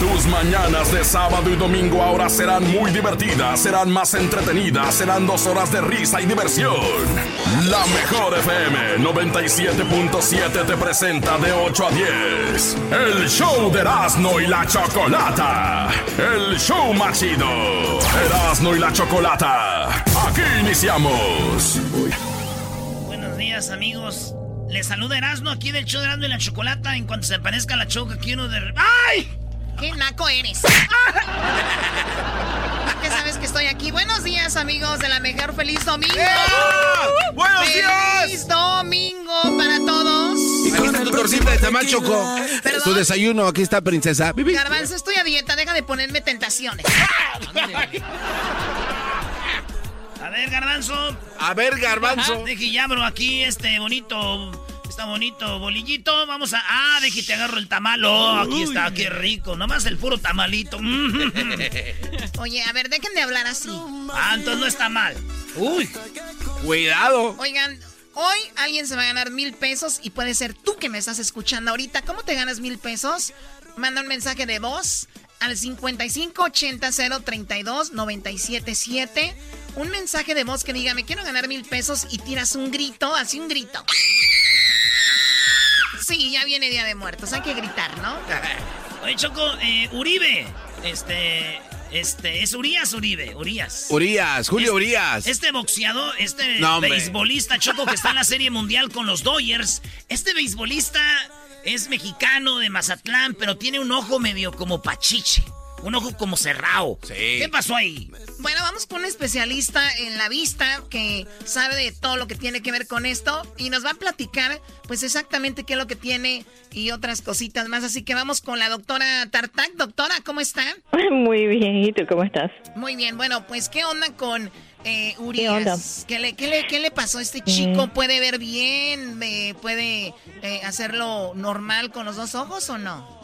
Tus mañanas de sábado y domingo ahora serán muy divertidas, serán más entretenidas, serán dos horas de risa y diversión. La mejor FM 97.7 te presenta de 8 a 10 el show de Erasmo y la Chocolata. El show más chido. Erasmo y la Chocolata. Aquí iniciamos. Buenos días amigos. Les saluda Erasmo aquí del show de Erasmo y la Chocolata. En cuanto se aparezca la choca, quiero de... ¡Ay! ¡Qué naco eres! ¿Qué sabes que estoy aquí? Buenos días, amigos de la mejor feliz domingo. ¡Buenos ¡Feliz días! ¡Feliz domingo para todos! Aquí está tu torcita de tamal choco. Perdón. Tu desayuno, aquí está princesa. Garbanzo, estoy a dieta, deja de ponerme tentaciones. A ver, garbanzo. A ver, garbanzo. Deje ya, bro, aquí este bonito... Está bonito bolillito. Vamos a... Ah, deje, te agarro el tamal. Oh, aquí está, qué rico. Nomás el puro tamalito. Oye, a ver, dejen de hablar así. Ah, entonces no está mal. Uy. Cuidado. Oigan, hoy alguien se va a ganar mil pesos y puede ser tú que me estás escuchando ahorita. ¿Cómo te ganas mil pesos? Manda un mensaje de voz al 55 80 032 977. Un mensaje de voz que diga, me quiero ganar mil pesos y tiras un grito, así un grito. Sí, ya viene Día de Muertos, hay que gritar, ¿no? Oye, Choco, eh, Uribe. Este... Este, es Urias Uribe, Urias. Urias, Julio Urias. Este boxeador, este No, beisbolista Choco que está en la Serie Mundial con los Dodgers. Este beisbolista es mexicano de Mazatlán, pero tiene un ojo medio como pachiche. Un ojo como cerrado. Sí. ¿Qué pasó ahí? Bueno, vamos con un especialista en la vista que sabe de todo lo que tiene que ver con esto y nos va a platicar pues exactamente qué es lo que tiene y otras cositas más. Así que vamos con la doctora Tartak. Doctora, ¿cómo está? Muy bien, ¿y tú cómo estás? Muy bien, bueno, pues ¿qué onda con eh, ¿Qué onda? Urias? ¿Qué le, qué, le, qué le pasó a este chico? ¿Puede ver bien? Eh, ¿Puede eh, hacerlo normal con los dos ojos o no?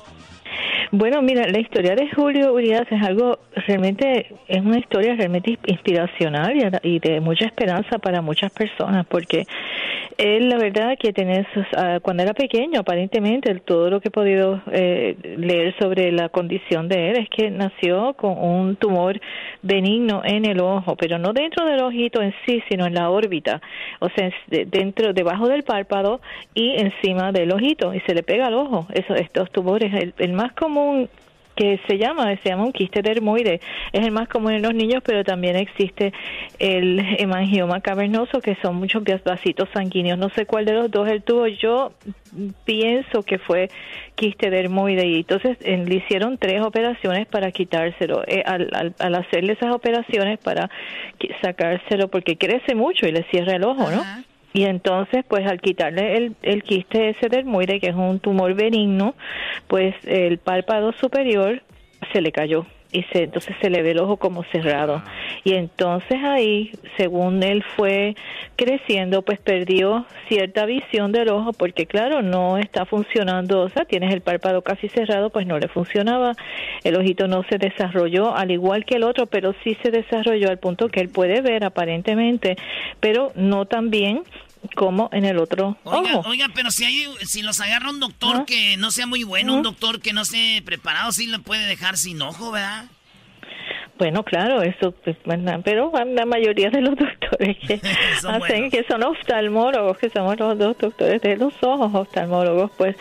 Bueno, mira, la historia de Julio Urias es algo realmente, es una historia realmente inspiracional y- de mucha esperanza para muchas personas, porque él, la verdad, que tiene sus- ah, cuando era pequeño, aparentemente, todo lo que he podido eh, leer sobre la condición de él es que nació con un tumor benigno en el ojo, pero no dentro del ojito en sí, sino en la órbita, o sea, dentro, debajo del párpado y encima del ojito, y se le pega al ojo. Eso, estos tumores, el más común que se llama, se llama un quiste dermoide, es el más común en los niños, pero también existe el hemangioma cavernoso, que son muchos vasitos sanguíneos. No sé cuál de los dos él tuvo. Yo pienso que fue quiste dermoide y entonces eh, le hicieron tres operaciones para quitárselo. Eh, al, al, al hacerle esas operaciones para sacárselo, porque crece mucho y le cierra el ojo, ¿no? Y entonces, pues al quitarle el, el quiste ese dermoide, que es un tumor benigno, pues el párpado superior se le cayó y se, entonces se le ve el ojo como cerrado. Y entonces ahí, según él fue creciendo, pues perdió cierta visión del ojo porque claro, no está funcionando, o sea, tienes el párpado casi cerrado, pues no le funcionaba, el ojito no se desarrolló al igual que el otro, pero sí se desarrolló al punto que él puede ver aparentemente, pero no tan bien como en el otro Oiga, ojo. oiga, pero si hay, si los agarra un doctor que no sea muy bueno, un doctor que no esté preparado, sí lo puede dejar sin ojo, ¿verdad? Bueno, claro, eso, pues, pero la mayoría de los doctores que Son hacen, buenos. que son oftalmólogos, que somos los dos doctores de los ojos oftalmólogos, pues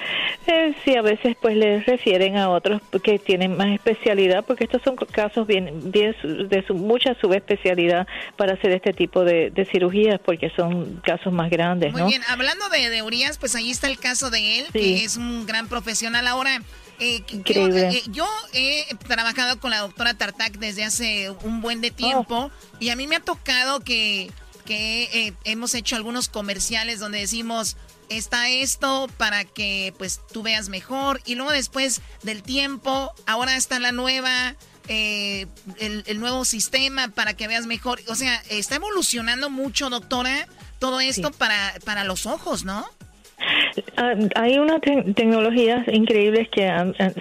eh, sí, a veces pues les refieren a otros que tienen más especialidad, porque estos son casos bien, bien de su, mucha subespecialidad para hacer este tipo de, de cirugías, porque son casos más grandes, Muy ¿no? bien, hablando de, de Urias, pues ahí está el caso de él, Sí. que es un gran profesional. Ahora, eh, Increíble. eh, yo he trabajado con la doctora Tartak desde hace un buen de tiempo y a mí me ha tocado que, que eh, hemos hecho algunos comerciales donde decimos está esto para que pues tú veas mejor y luego después del tiempo ahora está la nueva eh, el, el nuevo sistema para que veas mejor. O sea está evolucionando mucho doctora todo esto Sí. para para los ojos no Ah, hay unas tecnologías increíbles que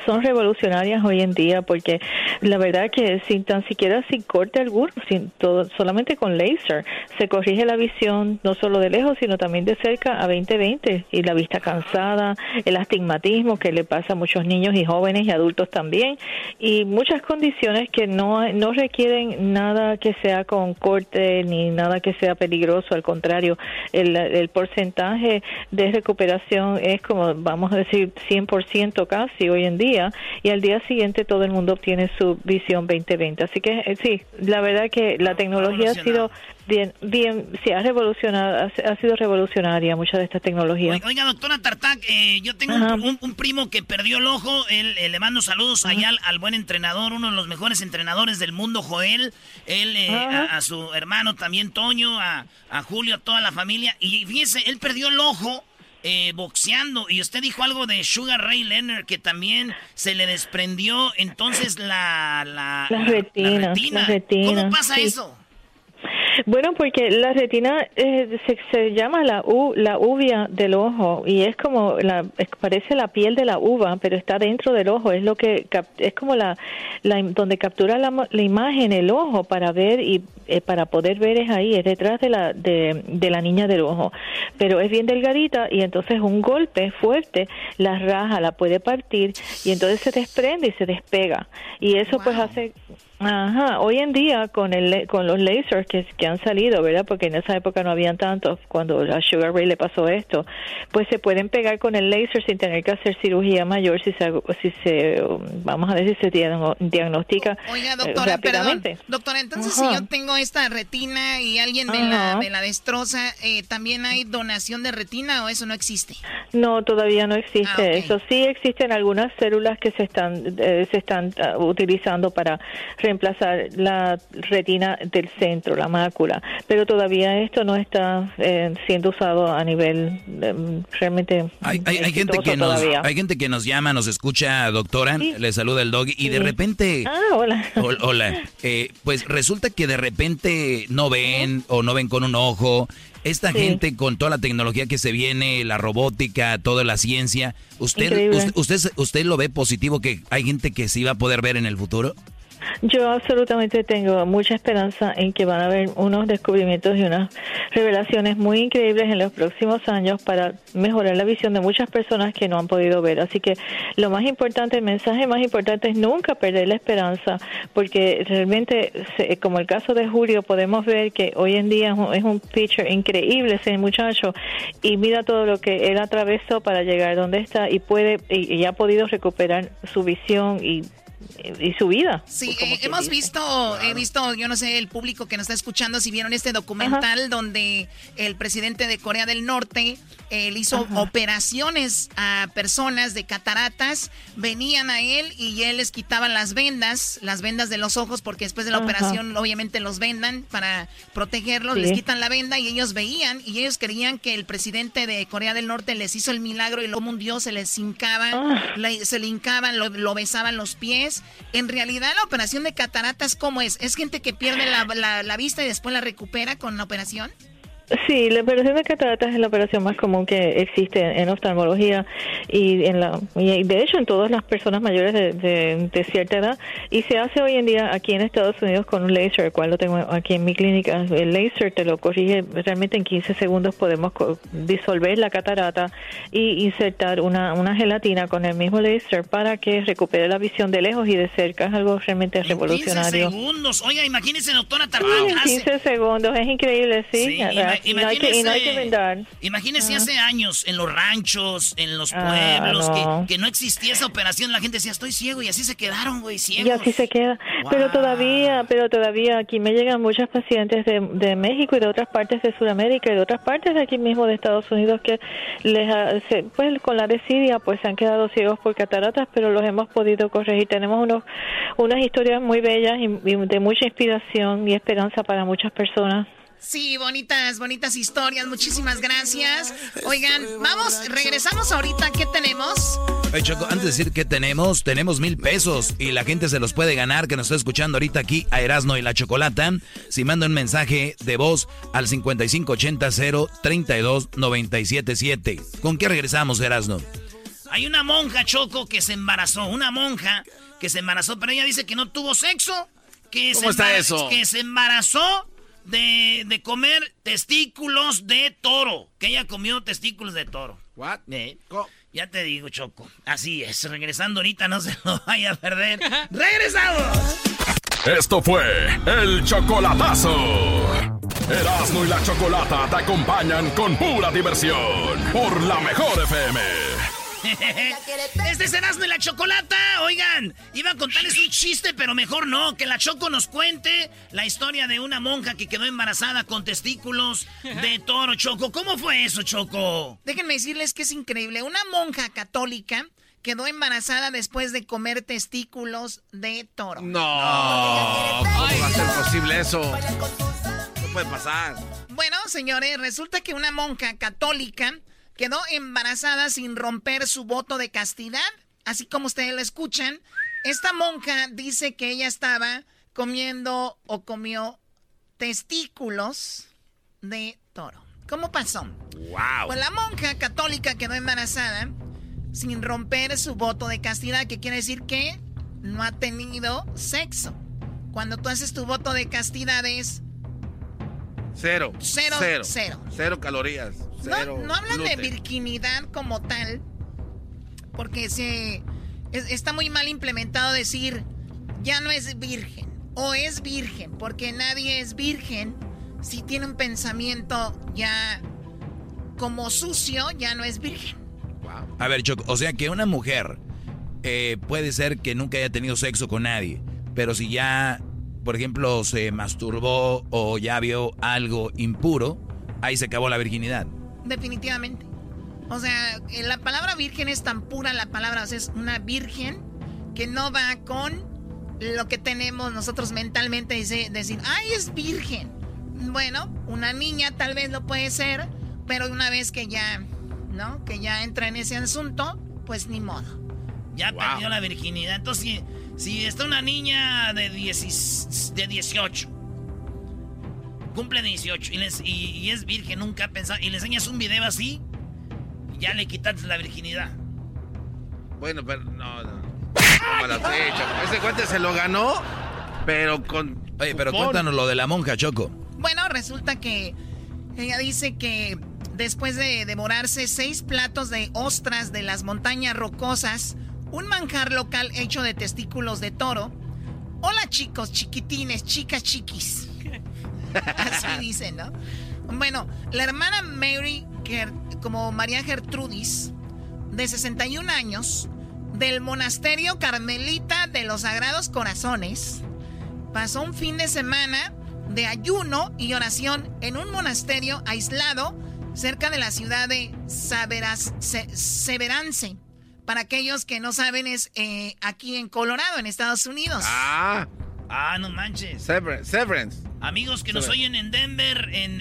son revolucionarias hoy en día porque la verdad que sin tan siquiera sin corte alguno, sin solamente con laser se corrige la visión no solo de lejos sino también de cerca a 20-20 y la vista cansada, el astigmatismo que le pasa a muchos niños y jóvenes y adultos también y muchas condiciones que no, no requieren nada que sea con corte ni nada que sea peligroso, al contrario, el, el porcentaje de recuperación es como, vamos a decir, 100% casi hoy en día, y al día siguiente todo el mundo obtiene su visión 2020. Así que eh, sí, la verdad que la tecnología ha sido bien, bien, sí, ha revolucionado, ha, sido revolucionaria muchas de estas tecnologías. Oiga, doctora Tartak, eh, yo tengo un, primo que perdió el ojo, él, eh, le mando saludos allá al, buen entrenador, uno de los mejores entrenadores del mundo, Joel, él, a, su hermano también, Toño, a, a Julio, a toda la familia, y fíjese, él perdió el ojo eh, boxeando. Y usted dijo algo de Sugar Ray Leonard que también se le desprendió entonces la, la, retina, ¿Cómo pasa eso? Bueno, porque la retina eh, se, llama la u, la uvia del ojo y es como la parece la piel de la uva, pero está dentro del ojo. Es lo que es como la, la donde captura la, la, imagen el ojo para ver y eh, para poder ver es ahí, es detrás de la de, de la niña del ojo. Pero es bien delgadita y entonces un golpe fuerte la raja, la puede partir y entonces se desprende y se despega y eso pues hace Ajá, hoy en día con el con los lasers que, que, han salido, ¿verdad? Porque en esa época no habían tantos cuando a Sugar Ray le pasó esto, pues se pueden pegar con el laser sin tener que hacer cirugía mayor si se si se vamos a decir se diagnostica Oiga, doctora, perdón. Doctora, entonces si yo tengo esta retina y alguien me la, me la destroza, eh, ¿también hay donación de retina o eso no existe? No, todavía no existe. Ah, eso sí existen algunas células que se están eh, se están ah, utilizando para reemplazar la retina del centro, la mácula, pero todavía esto no está eh, siendo usado a nivel em, realmente. Hay, gente que nos, hay gente que nos llama, nos escucha, doctora, le saluda el dog y de repente. Ah, hola. hola. Eh, pues resulta que de repente no ven o no ven con un ojo. Esta gente con toda la tecnología que se viene, la robótica, toda la ciencia, ¿usted, usted, usted lo ve positivo que hay gente que sí va a poder ver en el futuro? Yo absolutamente tengo mucha esperanza en que van a haber unos descubrimientos y unas revelaciones muy increíbles en los próximos años para mejorar la visión de muchas personas que no han podido ver. Así que lo más importante, el mensaje más importante es nunca perder la esperanza, porque realmente, como el caso de Julio, podemos ver que hoy en día es un picture increíble ese muchacho y mira todo lo que él atravesó para llegar donde está y puede y ha podido recuperar su visión y y su vida. Sí, pues, eh, hemos visto, he visto, yo no sé, el público que nos está escuchando, si vieron este documental donde el presidente de Corea del Norte él hizo operaciones a personas de cataratas, venían a él y él les quitaba las vendas, las vendas de los ojos, porque después de la operación obviamente los vendan para protegerlos, les quitan la venda y ellos veían y ellos creían que el presidente de Corea del Norte les hizo el milagro y como un dios se les hincaban, ah. se le hincaban, lo, besaban los pies. En realidad la operación de cataratas, ¿cómo es? ¿Es gente que pierde la vista y después la recupera con la operación? Sí, la operación de cataratas es la operación más común que existe en oftalmología y en la y de hecho en todas las personas mayores de, cierta edad y se hace hoy en día aquí en Estados Unidos con un laser, el cual lo tengo aquí en mi clínica. El laser te lo corrige realmente en 15 segundos podemos disolver la catarata y insertar una, una gelatina con el mismo laser para que recupere la visión de lejos y de cerca. Es algo realmente revolucionario. 15 segundos. Oiga, imagínese, doctora Tartán. 15 segundos, es increíble, sí. sí imagínese, hace años en los ranchos, en los ah, pueblos, Que, no existía esa operación, la gente decía, estoy ciego, y así se quedaron, güey, ciegos. Y así se queda. Pero todavía, pero todavía aquí me llegan muchos pacientes de, de, México y de otras partes de Sudamérica y de otras partes de aquí mismo de Estados Unidos que les pues con la desidia pues se han quedado ciegos por cataratas, pero los hemos podido corregir. Tenemos unos unas historias muy bellas y de mucha inspiración y esperanza para muchas personas. Sí, bonitas, bonitas historias. Muchísimas gracias. Oigan, vamos, regresamos ahorita. ¿Qué tenemos? Choco, antes de decir qué tenemos, tenemos mil pesos y la gente se los puede ganar que nos está escuchando ahorita aquí a Erasno y la Chocolata. Si manda un mensaje de voz al 5580 032 ¿Con qué regresamos, Erasno? Hay una monja, Choco, que se embarazó. Una monja que se embarazó, pero ella dice que no tuvo sexo. Que ¿Cómo está eso? Que se embarazó de, de, comer testículos de toro. Que ella comió testículos de toro. ¿What? Eh, ya te digo, Choco. Así es. Regresando ahorita, no se lo vaya a perder. ¡Regresamos! Esto fue el chocolatazo. Erasmo y la chocolata te acompañan con pura diversión. Por la mejor FM. este es Erasmo y la Chocolata. Oigan, iba a contarles un chiste, pero mejor no. Que la Choco nos cuente la historia de una monja que quedó embarazada con testículos de toro, Choco. ¿Cómo fue eso, Choco? Déjenme decirles que es increíble. Una monja católica quedó embarazada después de comer testículos de toro. No, ¿cómo va a ser posible eso? No puede pasar. Bueno, señores, resulta que una monja católica quedó embarazada sin romper su voto de castidad. Así como ustedes lo escuchan, esta monja dice que ella estaba comiendo o comió testículos de toro. ¿Cómo pasó? Wow. Pues la monja católica quedó embarazada sin romper su voto de castidad, que quiere decir que no ha tenido sexo. Cuando tú haces tu voto de castidad es cero. Cero, cero. Cero, cero calorías no, hablan de virginidad como tal, porque se está muy mal implementado decir ya no es virgen o es virgen, porque nadie es virgen si tiene un pensamiento ya como sucio, ya no es virgen. A ver, Choco, o sea que una mujer eh, puede ser que nunca haya tenido sexo con nadie, pero si ya, por ejemplo, se masturbó o ya vio algo impuro, ahí se acabó la virginidad. Definitivamente. O sea, eh, la palabra virgen es tan pura la palabra, o sea, es una virgen que no va con lo que tenemos nosotros mentalmente, dice, decir, ay, es virgen. Bueno, una niña tal vez lo puede ser, pero una vez que ya, ¿no? Que ya entra en ese asunto, pues ni modo. Ya perdió la virginidad. Entonces, si, si está una niña de, de 18 cumple 18 y, es virgen, nunca ha pensado, y le enseñas un video así, ya le quitas la virginidad. Bueno, pero no, no. Ese cuate se lo ganó, pero con. Oye, pero cuéntanos lo de la monja, Choco. Bueno, resulta que ella dice que después de devorarse seis platos de ostras de las montañas rocosas, un manjar local hecho de testículos de toro. Hola chicos, chiquitines, chicas chiquis. Así dicen, ¿no? Bueno, la hermana Mary, como María Gertrudis, de 61 años, del monasterio carmelita de los Sagrados Corazones, pasó un fin de semana de ayuno y oración en un monasterio aislado cerca de la ciudad de Severance. Para aquellos que no saben, es eh, aquí en Colorado, en Estados Unidos. Ah. Ah, no manches. Severance. Amigos que nos oyen en Denver, en,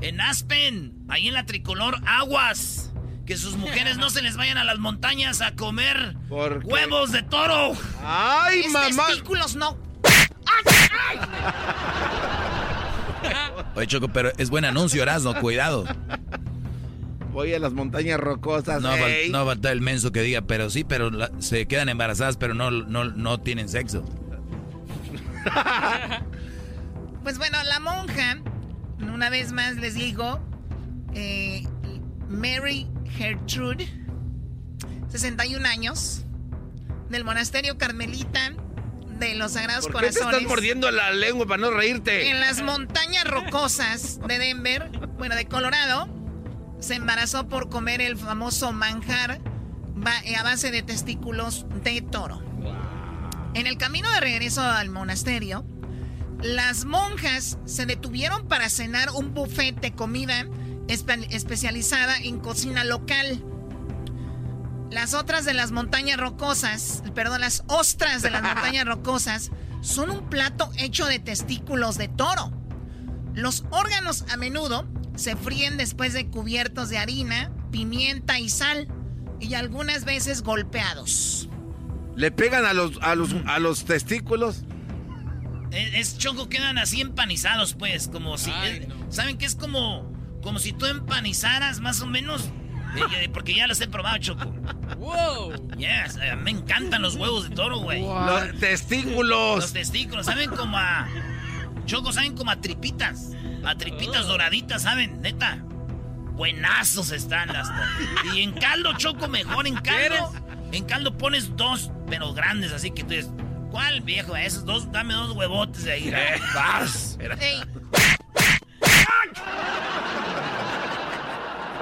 en, Aspen, ahí en la tricolor, aguas. Que sus mujeres no se les vayan a las montañas a comer huevos de toro. ¡Ay, mamá! testículos no. Oye, Choco, pero es buen anuncio, Erasmo, cuidado. Voy a las montañas rocosas. No, no va el menso que diga, pero sí, pero se quedan embarazadas, pero no, no, no tienen sexo. pues bueno, la monja, una vez más les digo, eh, Mary Gertrude, 61 años, del monasterio carmelita de los Sagrados ¿Por qué Corazones. Te estás mordiendo la lengua para no reírte. En las montañas rocosas de Denver, bueno, de Colorado, se embarazó por comer el famoso manjar a base de testículos de toro. En el camino de regreso al monasterio, las monjas se detuvieron para cenar un buffet de comida especializada en cocina local. Las otras de las montañas rocosas, perdón, las ostras de las montañas rocosas, son un plato hecho de testículos de toro. Los órganos a menudo se fríen después de cubiertos de harina, pimienta y sal y algunas veces golpeados. ¿Le pegan a los, a los, a los testículos? Es, choco, quedan así empanizados, pues, como si... ¿Saben qué es como, como si tú empanizaras más o menos? Eh, porque ya los he probado, Choco. ¡Wow! Yes, eh, me encantan los huevos de toro, güey. Los testículos. Los testículos, saben como a... Choco, saben como a tripitas. A tripitas doraditas, ¿saben? Neta. Buenazos están hasta. Y en caldo, Choco, mejor en caldo. En caldo pones dos, pero grandes, así que tú dices, ¿cuál viejo? Esos dos, dame dos huevotes de ahí. Vas.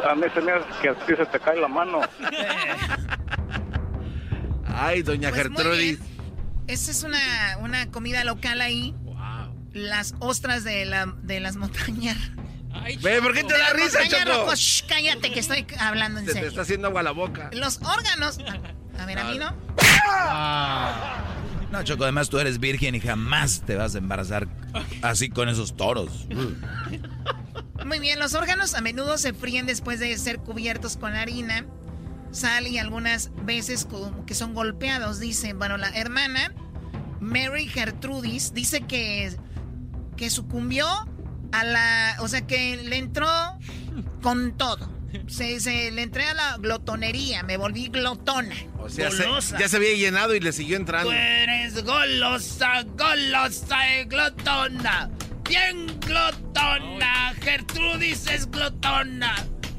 A mí se me hace que así se te cae la mano. Ay, doña pues Gertrudis. Esa es una, una comida local ahí. Wow. Las ostras de, la, de las montañas. Ve, ¿por qué te da risa, Choco? cállate que estoy hablando en serio. Te está haciendo agua la boca. Los órganos... A ver, a mí no. No, Choco, además tú eres virgen y jamás te vas a embarazar así con esos toros. Muy bien, los órganos a menudo se fríen después de ser cubiertos con harina, sal y algunas veces que son golpeados, dice. Bueno, la hermana Mary Gertrudis dice que, que sucumbió a la... O sea, que le entró con todo se, le entré a la glotonería, me volví glotona. Ya se había llenado y le siguió entrando. Tú eres golosa, golosa y glotona. Bien glotona, Gertrudis es glotona.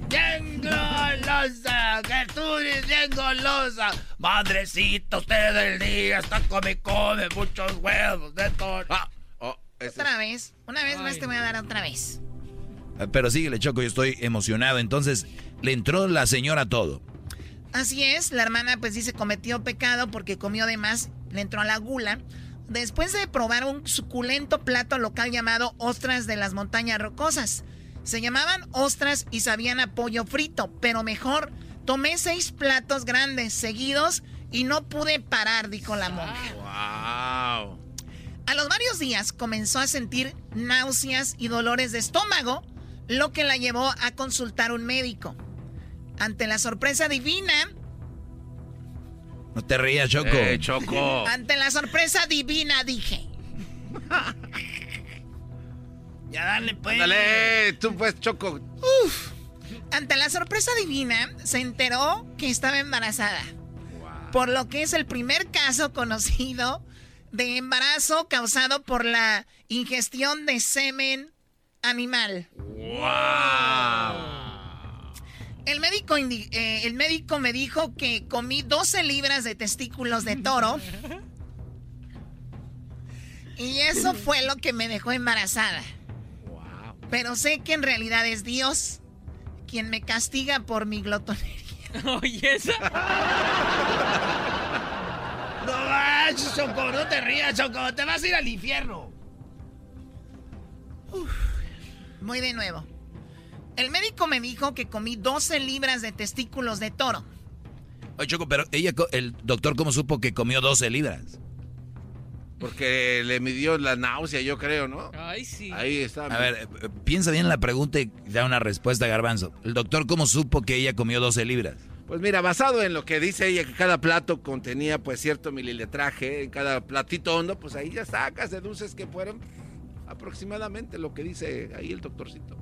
Bien golosa, Gertrudis bien golosa. Madrecita, usted del día está come, come muchos huevos de todo. Ah, oh, otra vez, una vez más te voy a dar otra vez. Pero síguele, Choco, yo estoy emocionado. Entonces, le entró la señora todo. Así es, la hermana pues dice cometió pecado porque comió de más, le entró a la gula. Después de probar un suculento plato local llamado ostras de las montañas rocosas. Se llamaban ostras y sabían a pollo frito, pero mejor, tomé seis platos grandes seguidos y no pude parar, dijo la monja. Wow. A los varios días comenzó a sentir náuseas y dolores de estómago lo que la llevó a consultar un médico. Ante la sorpresa divina... No te rías, Choco. Eh, Choco. Ante la sorpresa divina, dije. ya dale, pues. Dale, tú pues, Choco. Uf. Ante la sorpresa divina, se enteró que estaba embarazada. Por lo que es el primer caso conocido de embarazo causado por la ingestión de semen animal. ¡Wow! El médico, eh, el médico me dijo que comí 12 libras de testículos de toro. Y eso fue lo que me dejó embarazada. Pero sé que en realidad es Dios quien me castiga por mi glotonería. Oye, esa. no, Choco, no te rías, Choco. Te vas a ir al infierno. Muy de nuevo. El médico me dijo que comí 12 libras de testículos de toro. Oye, Choco, pero ella, el doctor, ¿cómo supo que comió 12 libras? Porque le midió la náusea, yo creo, ¿no? Ay, sí. Ahí está. A ver, eh, piensa bien la pregunta y da una respuesta, Garbanzo. ¿El doctor cómo supo que ella comió 12 libras? Pues mira, basado en lo que dice ella, que cada plato contenía pues cierto mililetraje, en cada platito hondo, pues ahí ya sacas, deduces que fueron aproximadamente lo que dice ahí el doctorcito.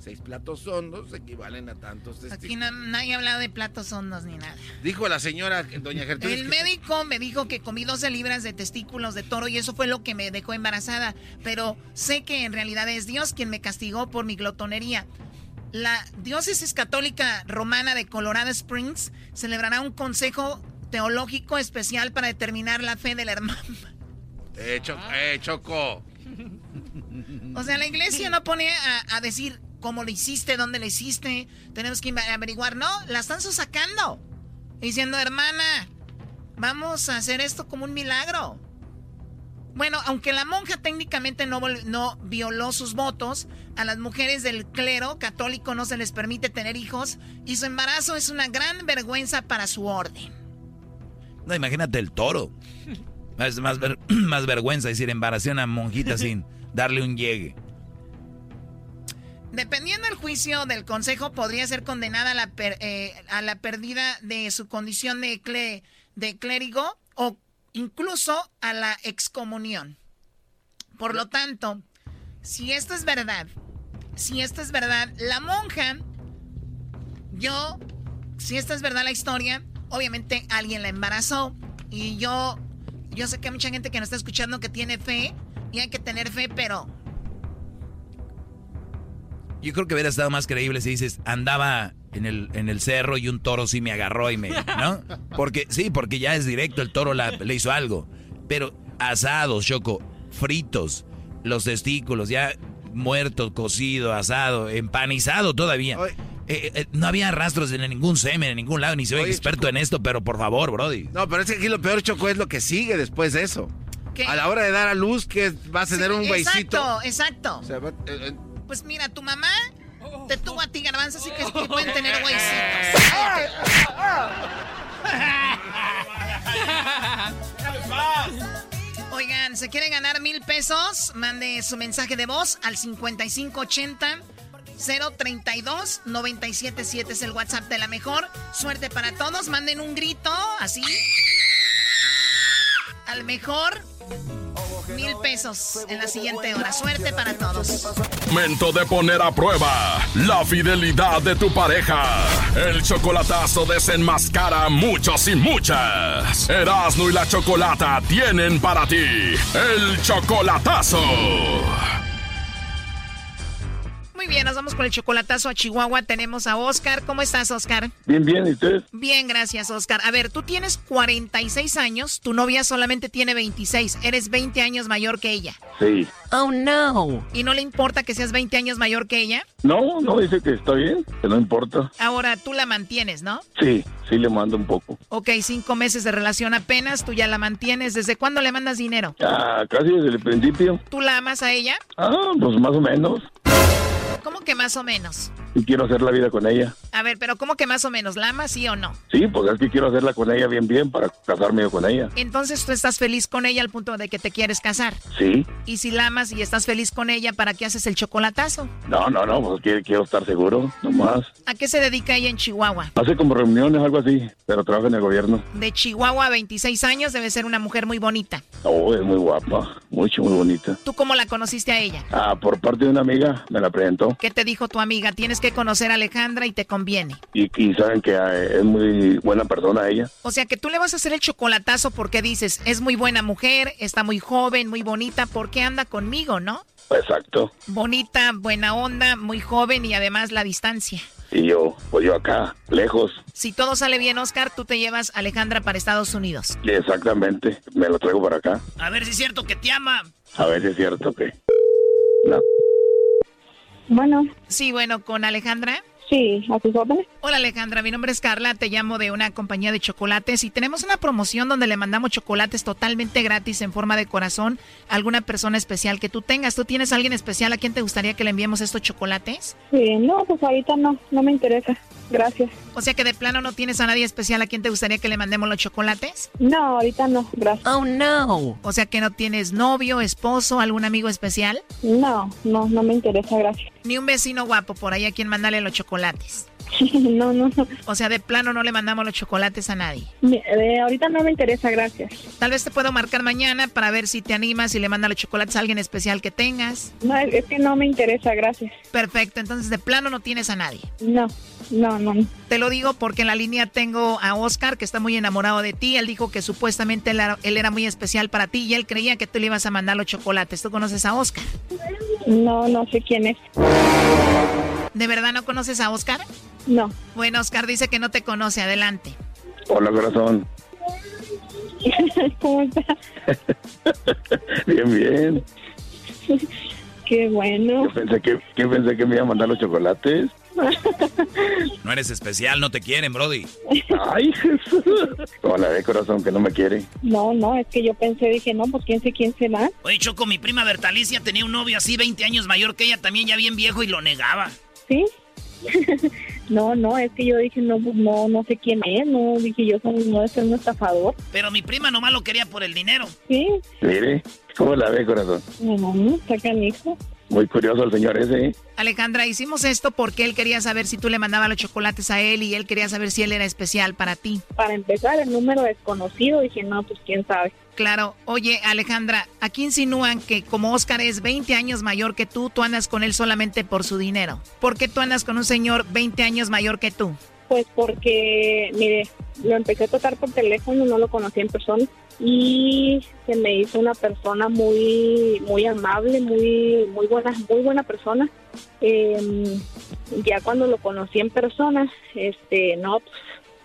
Seis platos hondos equivalen a tantos Aquí nadie ha hablado de platos hondos ni nada. Dijo la señora, doña Gertrudis. El médico me dijo que comí 12 libras de testículos de toro y eso fue lo que me dejó embarazada. Pero sé que en realidad es Dios quien me castigó por mi glotonería. La diócesis católica romana de Colorado Springs celebrará un consejo teológico especial para determinar la fe del hermano. Eh, eh, Choco. O sea, la iglesia no pone a, decir cómo lo hiciste, dónde lo hiciste, tenemos que averiguar. No, la están sacando. Diciendo, hermana, vamos a hacer esto como un milagro. Bueno, aunque la monja técnicamente no, no violó sus votos, a las mujeres del clero católico no se les permite tener hijos y su embarazo es una gran vergüenza para su orden. No, imagínate el toro. Es más, más vergüenza decir embaracé a una monjita sin darle un llegue. Dependiendo del juicio del consejo, podría ser condenada a la, eh, a la pérdida de su condición de, de clérigo o incluso a la excomunión. Por lo tanto, si esto es verdad, si esto es verdad, la monja, yo, si esta es verdad la historia, obviamente alguien la embarazó y yo, yo sé que hay mucha gente que nos está escuchando que tiene fe y hay que tener fe, pero... Yo creo que hubiera estado más creíble si dices, andaba en el, en el cerro y un toro sí me agarró y me... ¿No? Porque, sí, porque ya es directo, el toro le hizo algo. Pero asados, Choco, fritos, los testículos, ya muerto, cocido, asado, empanizado todavía. Eh, eh, no había rastros de ningún semen en ningún lado, ni soy experto en esto, pero por favor, Brody. No, pero es que aquí lo peor, Choco, es lo que sigue después de eso. A la hora de dar a luz, que va a tener un Exacto, exacto. Eh, pues mira, tu mamá te tuvo a ti, garbanzo, así que, pueden tener huesitos. Oigan, ¿se quieren ganar mil pesos? Mande su mensaje de voz al 5580 032 977 es el WhatsApp de la mejor. Suerte para todos. Manden un grito así. Al mejor mil pesos en la siguiente hora. Suerte para todos. Momento de poner a prueba la fidelidad de tu pareja. El chocolatazo desenmascara muchos y muchas. Erasmo y la chocolata tienen para ti el chocolatazo. Bien, nos vamos con el chocolatazo a Chihuahua. Tenemos a Oscar. ¿Cómo estás, Oscar? Bien, bien, ¿y usted? Bien, gracias, Oscar. A ver, tú tienes 46 años, tu novia solamente tiene 26. Eres 20 años mayor que ella. Sí. Oh, no. ¿Y no le importa que seas 20 años mayor que ella? No, no, dice que está bien, que no importa. Ahora, tú la mantienes, ¿no? Sí, sí le mando un poco. Ok, cinco meses de relación apenas, tú ya la mantienes. ¿Desde cuándo le mandas dinero? Ah, casi desde el principio. ¿Tú la amas a ella? Ah, pues más o menos. ¿Cómo que más o menos? Y quiero hacer la vida con ella. A ver, pero ¿cómo que más o menos? ¿La amas, sí o no? Sí, pues es que quiero hacerla con ella bien, bien para casarme con ella. Entonces tú estás feliz con ella al punto de que te quieres casar. Sí. Y si la amas y estás feliz con ella, ¿para qué haces el chocolatazo? No, no, no, pues quiero, quiero estar seguro, nomás. ¿A qué se dedica ella en Chihuahua? Hace como reuniones, algo así, pero trabaja en el gobierno. De Chihuahua a 26 años, debe ser una mujer muy bonita. Oh, es muy guapa, mucho, muy bonita. ¿Tú cómo la conociste a ella? Ah, por parte de una amiga, me la presentó. ¿Qué te dijo tu amiga? Tienes que conocer a Alejandra y te conviene. Y, y saben que eh, es muy buena persona ella. O sea que tú le vas a hacer el chocolatazo porque dices, es muy buena mujer, está muy joven, muy bonita, ¿por qué anda conmigo, no? Exacto. Bonita, buena onda, muy joven y además la distancia. Y yo, pues yo acá, lejos. Si todo sale bien, Oscar, tú te llevas a Alejandra para Estados Unidos. Exactamente, me lo traigo para acá. A ver si es cierto que te ama. A ver si es cierto que... No. Bueno. Sí, bueno, con Alejandra. Sí, a tus órdenes. Hola Alejandra, mi nombre es Carla, te llamo de una compañía de chocolates y tenemos una promoción donde le mandamos chocolates totalmente gratis en forma de corazón a alguna persona especial que tú tengas. ¿Tú tienes a alguien especial a quien te gustaría que le enviemos estos chocolates? Sí, no, pues ahorita no, no me interesa. Gracias. O sea que de plano no tienes a nadie especial a quien te gustaría que le mandemos los chocolates? No, ahorita no, gracias. Oh, no. O sea que no tienes novio, esposo, algún amigo especial? No, no, no me interesa, gracias. Ni un vecino guapo por ahí a quien mandarle los chocolates. no, no. O sea, de plano no le mandamos los chocolates a nadie. Eh, ahorita no me interesa, gracias. Tal vez te puedo marcar mañana para ver si te animas y le mandas los chocolates a alguien especial que tengas. No, es que no me interesa, gracias. Perfecto, entonces de plano no tienes a nadie. No, no, no. Te lo digo porque en la línea tengo a Oscar que está muy enamorado de ti. Él dijo que supuestamente él era, él era muy especial para ti y él creía que tú le ibas a mandar los chocolates. ¿Tú conoces a Oscar? No, no sé quién es. ¿De verdad no conoces a Oscar? No. Bueno, Oscar dice que no te conoce. Adelante. Hola, corazón. ¿Cómo estás? bien, bien. Qué bueno. Yo pensé que, pensé que me iba a mandar los chocolates. No eres especial, no te quieren, Brody. Ay, Jesús. Hola, de corazón, que no me quiere. No, no, es que yo pensé, dije, no, pues quién sé quién se va. Oye, Choco, mi prima Bertalicia tenía un novio así, 20 años mayor que ella, también ya bien viejo y lo negaba. ¿Sí? No, no, es que yo dije, no, pues no, no sé quién es, no, dije yo, no es un estafador. Pero mi prima nomás lo quería por el dinero. Sí. Mire, ¿cómo la ve, corazón? No, no, está canijo. muy curioso el señor ese. Alejandra, hicimos esto porque él quería saber si tú le mandabas los chocolates a él y él quería saber si él era especial para ti. Para empezar, el número desconocido, dije, no, pues quién sabe. Claro. Oye, Alejandra, aquí insinúan que como Oscar es 20 años mayor que tú, tú andas con él solamente por su dinero. ¿Por qué tú andas con un señor 20 años mayor que tú? Pues porque, mire, lo empecé a tratar por teléfono, no lo conocí en persona y se me hizo una persona muy muy amable, muy muy buena, muy buena persona. Em, ya cuando lo conocí en persona, este, no, pues,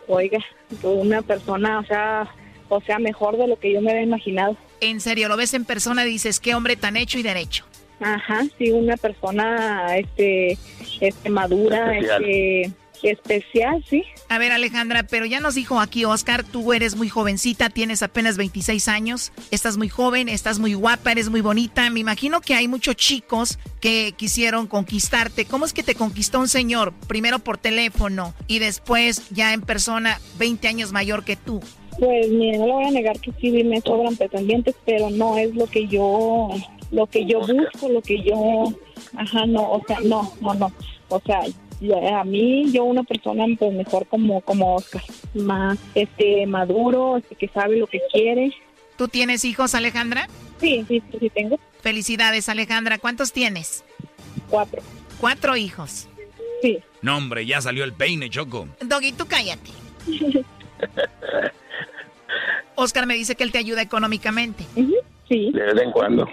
oiga, una persona, o sea, o sea, mejor de lo que yo me había imaginado. En serio, lo ves en persona y dices, qué hombre tan hecho y derecho. Ajá, sí, una persona, este, este madura, este especial, sí. A ver, Alejandra, pero ya nos dijo aquí Oscar, tú eres muy jovencita, tienes apenas 26 años, estás muy joven, estás muy guapa, eres muy bonita. Me imagino que hay muchos chicos que quisieron conquistarte. ¿Cómo es que te conquistó un señor? Primero por teléfono y después ya en persona, 20 años mayor que tú. Pues mire, no le voy a negar que sí me sobran pretendientes, pero no es lo que yo, lo que yo busco, lo que yo, ajá, no, o sea, no, no, no, o sea, a mí yo una persona pues mejor como como Oscar más este maduro este que sabe lo que quiere. Tú tienes hijos Alejandra sí sí sí tengo. Felicidades Alejandra. Cuántos tienes cuatro. Cuatro hijos. Sí. No hombre ya salió el peine Choco. Doggy tú cállate Oscar me dice que él te ayuda económicamente. Sí. De vez en cuando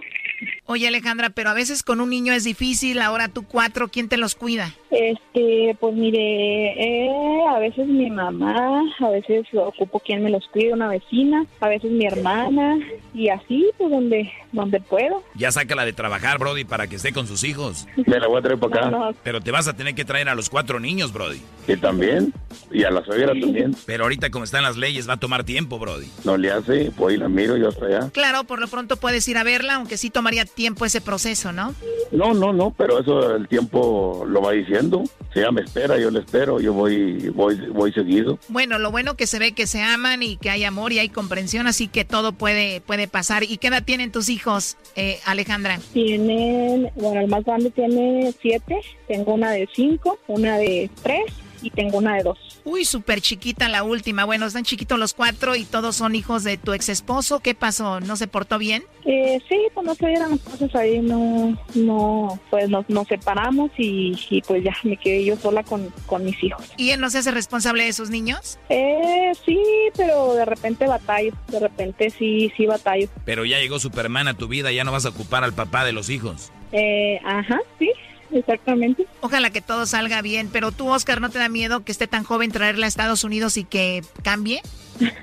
Oye Alejandra, pero a veces con un niño es difícil, ahora tú cuatro, ¿quién te los cuida? Este, pues mire, eh, a veces mi mamá, a veces ocupo quien me los cuida, una vecina, a veces mi hermana, y así, pues donde, donde puedo. Ya sácala de trabajar, Brody, para que esté con sus hijos. Me la voy a traer para acá. Pero te vas a tener que traer a los cuatro niños, Brody. Y también, y a la suegra también. Pero ahorita como están las leyes va a tomar tiempo, Brody. No le hace, y la miro yo hasta allá. Claro, por lo pronto puedes ir a verla, aunque sí tomaría tiempo ese proceso, ¿no? No, no, no, pero eso el tiempo lo va diciendo. Si ella me espera, yo le espero, yo voy, voy, voy seguido. Bueno, lo bueno que se ve que se aman y que hay amor y hay comprensión, así que todo puede, puede pasar. ¿Y qué edad tienen tus hijos, eh, Alejandra? Tienen, bueno, el más grande tiene siete, tengo una de cinco, una de tres y tengo una de dos. Uy, súper chiquita la última. Bueno, están chiquitos los cuatro y todos son hijos de tu ex esposo. ¿Qué pasó? ¿No se portó bien? Eh, sí, pues no se dieron cosas ahí, no, no, pues nos, nos separamos y, pues ya me quedé yo sola con, con, mis hijos. ¿Y él no se hace responsable de sus niños? Eh, sí, pero de repente batallo, de repente sí, sí batallo. Pero ya llegó Superman a tu vida, ya no vas a ocupar al papá de los hijos. Eh, ajá, sí, exactamente. Ojalá que todo salga bien, pero tú, Oscar, ¿no te da miedo que esté tan joven traerla a Estados Unidos y que cambie?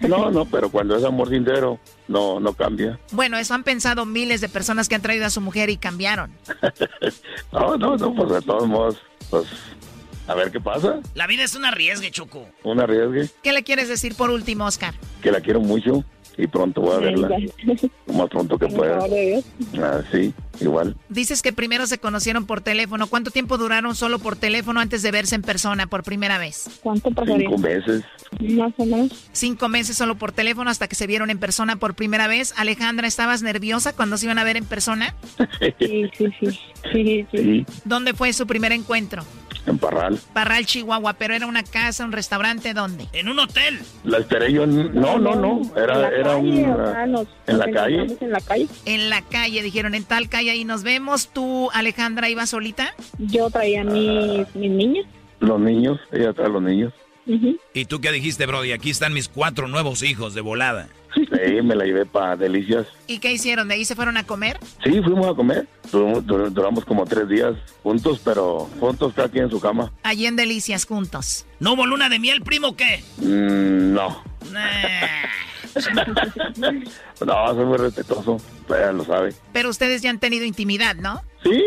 No, no, pero cuando es amor sincero, no, no cambia. Bueno, eso han pensado miles de personas que han traído a su mujer y cambiaron. no, no, no, pues de todos modos, pues a ver qué pasa. La vida es un arriesgue, Choco. Un arriesgue. ¿Qué le quieres decir por último, Oscar? Que la quiero mucho y pronto voy a verla. Lo más pronto que pueda. Ah, sí, igual. Dices que primero se conocieron por teléfono. ¿Cuánto tiempo duraron solo por teléfono antes de verse en persona por primera vez? Cinco meses. Más o menos. Cinco meses solo por teléfono hasta que se vieron en persona por primera vez. Alejandra, ¿estabas nerviosa cuando se iban a ver en persona? sí, sí, sí. sí, sí. ¿Dónde fue su primer encuentro? En Parral. Parral, Chihuahua, pero era una casa, un restaurante, ¿dónde? En un hotel. La esperé yo, no, no, no, era, era un... en la calle. En la calle. En la calle, dijeron, en tal calle ahí nos vemos. ¿Tú, Alejandra, ibas solita? Yo traía mis, mis niños. Los niños, ella trae los niños. ¿Y tú qué dijiste, Brody? Aquí están mis cuatro nuevos hijos de volada. Sí, me la llevé para Delicias. ¿Y qué hicieron? ¿De ahí se fueron a comer? Sí, fuimos a comer. Duramos, como tres días juntos, pero juntos cada quien en su cama. Allí en Delicias, juntos. ¿No hubo luna de miel, primo, qué? Mm, no. no, soy muy respetuoso. Ella lo sabe. Pero ustedes ya han tenido intimidad, ¿no? Sí,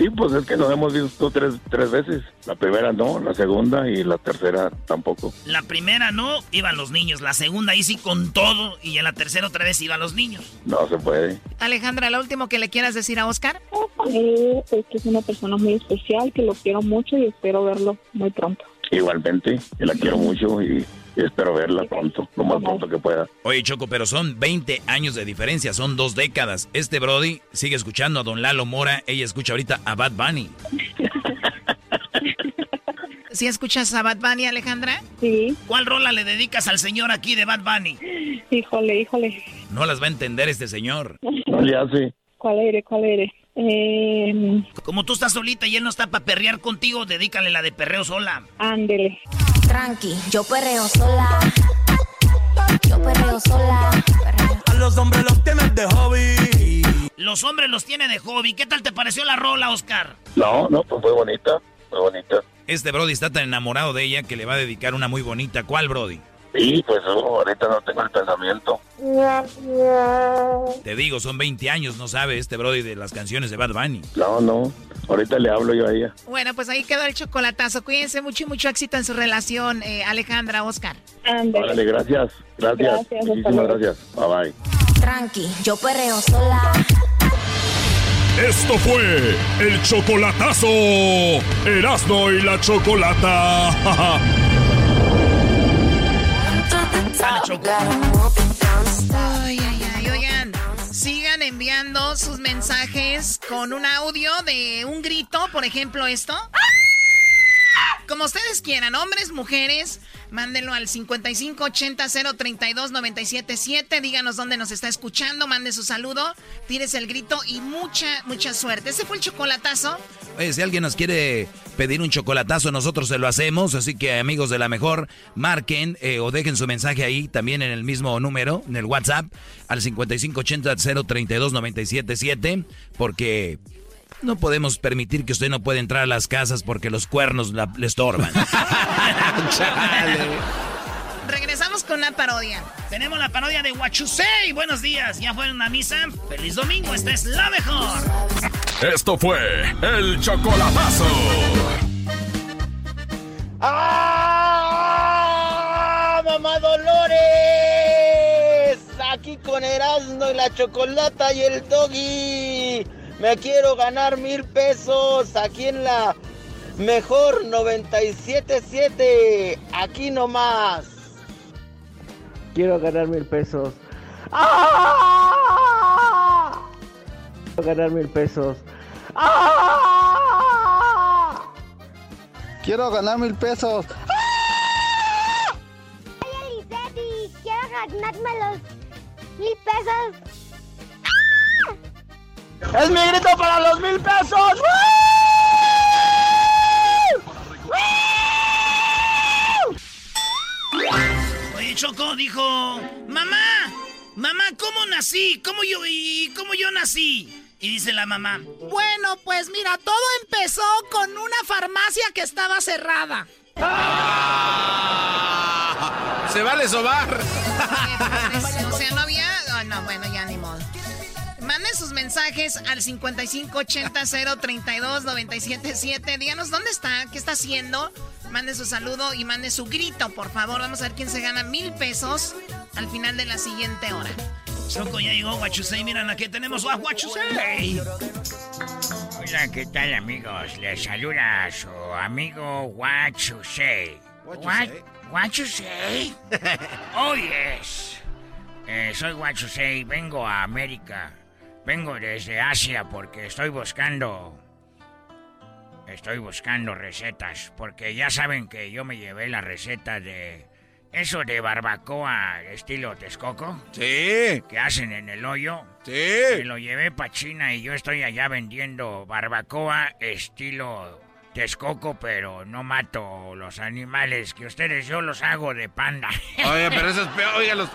Sí, pues es que nos hemos visto tres, tres veces. La primera no, la segunda y la tercera tampoco. La primera no, iban los niños. La segunda ahí sí con todo. Y en la tercera otra vez iban los niños. No se puede. Alejandra, lo último que le quieras decir a Oscar. Eh, pues que es una persona muy especial, que lo quiero mucho y espero verlo muy pronto. Igualmente, que la quiero mucho y y espero verla pronto, lo más pronto que pueda. Oye, Choco, pero son 20 años de diferencia, son dos décadas. Este Brody sigue escuchando a Don Lalo Mora, ella escucha ahorita a Bad Bunny. ¿Sí escuchas a Bad Bunny, Alejandra? Sí. ¿Cuál rola le dedicas al señor aquí de Bad Bunny? Híjole, híjole. No las va a entender este señor. No le hace. ¿Cuál eres? ¿Cuál eres? Eh, Como tú estás solita y él no está para perrear contigo, dedícale la de perreo sola. ándele. Tranqui, yo perreo sola. Yo perreo sola. A los hombres los tienes de hobby. Los hombres los tiene de hobby. ¿Qué tal te pareció la rola, Oscar? No, no, pues muy bonita, muy bonita. Este Brody está tan enamorado de ella que le va a dedicar una muy bonita. ¿Cuál, Brody? Sí, pues oh, ahorita no tengo el pensamiento. Te digo, son 20 años, no sabe este Brody de las canciones de Bad Bunny. No, no, ahorita le hablo yo a ella. Bueno, pues ahí quedó el chocolatazo. Cuídense mucho y mucho éxito en su relación, eh, Alejandra, Oscar. Órale, gracias, gracias, muchísimas gracias. Bye bye. Tranqui, yo perreo sola. Esto fue el chocolatazo. Erasno y la chocolata. Sale, Choco. Ay, ay, ay, oigan. Sigan enviando sus mensajes con un audio de un grito, por ejemplo, esto. Como ustedes quieran, hombres, mujeres, mándenlo al 5580-032-977. Díganos dónde nos está escuchando, mande su saludo, tires el grito y mucha, mucha suerte. Ese fue el chocolatazo. Oye, si alguien nos quiere pedir un chocolatazo, nosotros se lo hacemos. Así que, amigos de la mejor, marquen eh, o dejen su mensaje ahí también en el mismo número, en el WhatsApp, al 5580-032-977. Porque no podemos permitir que usted no pueda entrar a las casas porque los cuernos la- le estorban. Regresamos con una parodia. Tenemos la parodia de Huachusei. Buenos días. ¿Ya fueron a misa? ¡Feliz domingo! Esta es la mejor. Esto fue el chocolatazo. ¡Ah! ¡Mamá Dolores! Aquí con Erasmo y la chocolata y el doggy. Me quiero ganar mil pesos aquí en la mejor 977. Aquí nomás. Quiero ganar mil pesos. ¡Ah! Quiero ganar mil pesos. ¡Ah! Quiero ganar mil pesos. Soy Elisette y quiero ganarme los mil pesos. ¡Es mi grito para los mil pesos! Oye, Choco dijo, mamá, mamá, ¿cómo nací? ¿Cómo yo, y cómo yo nací? Y dice la mamá, Bueno, pues mira, todo empezó con una farmacia que estaba cerrada. Se vale sobar. sus mensajes al 5580-032-977. Díganos dónde está, qué está haciendo. Mande su saludo y mande su grito, por favor. Vamos a ver quién se gana mil pesos al final de la siguiente hora. Choco, ya llegó Huachusei. Miren, aquí tenemos a. Hola, ¿qué tal amigos? Les saluda su amigo Wachusei. Wachusei. Wachusei. oh, yes. Eh, soy Wachusei, vengo a América. Vengo desde Asia porque estoy buscando... Estoy buscando recetas porque ya saben que yo me llevé la receta de... Eso de barbacoa estilo Texcoco. Sí. Que hacen en el hoyo. Sí. Me lo llevé para China y yo estoy allá vendiendo barbacoa estilo Texcoco, pero no mato los animales que ustedes yo los hago de panda. Oye, pero eso es peor. Oiga, los,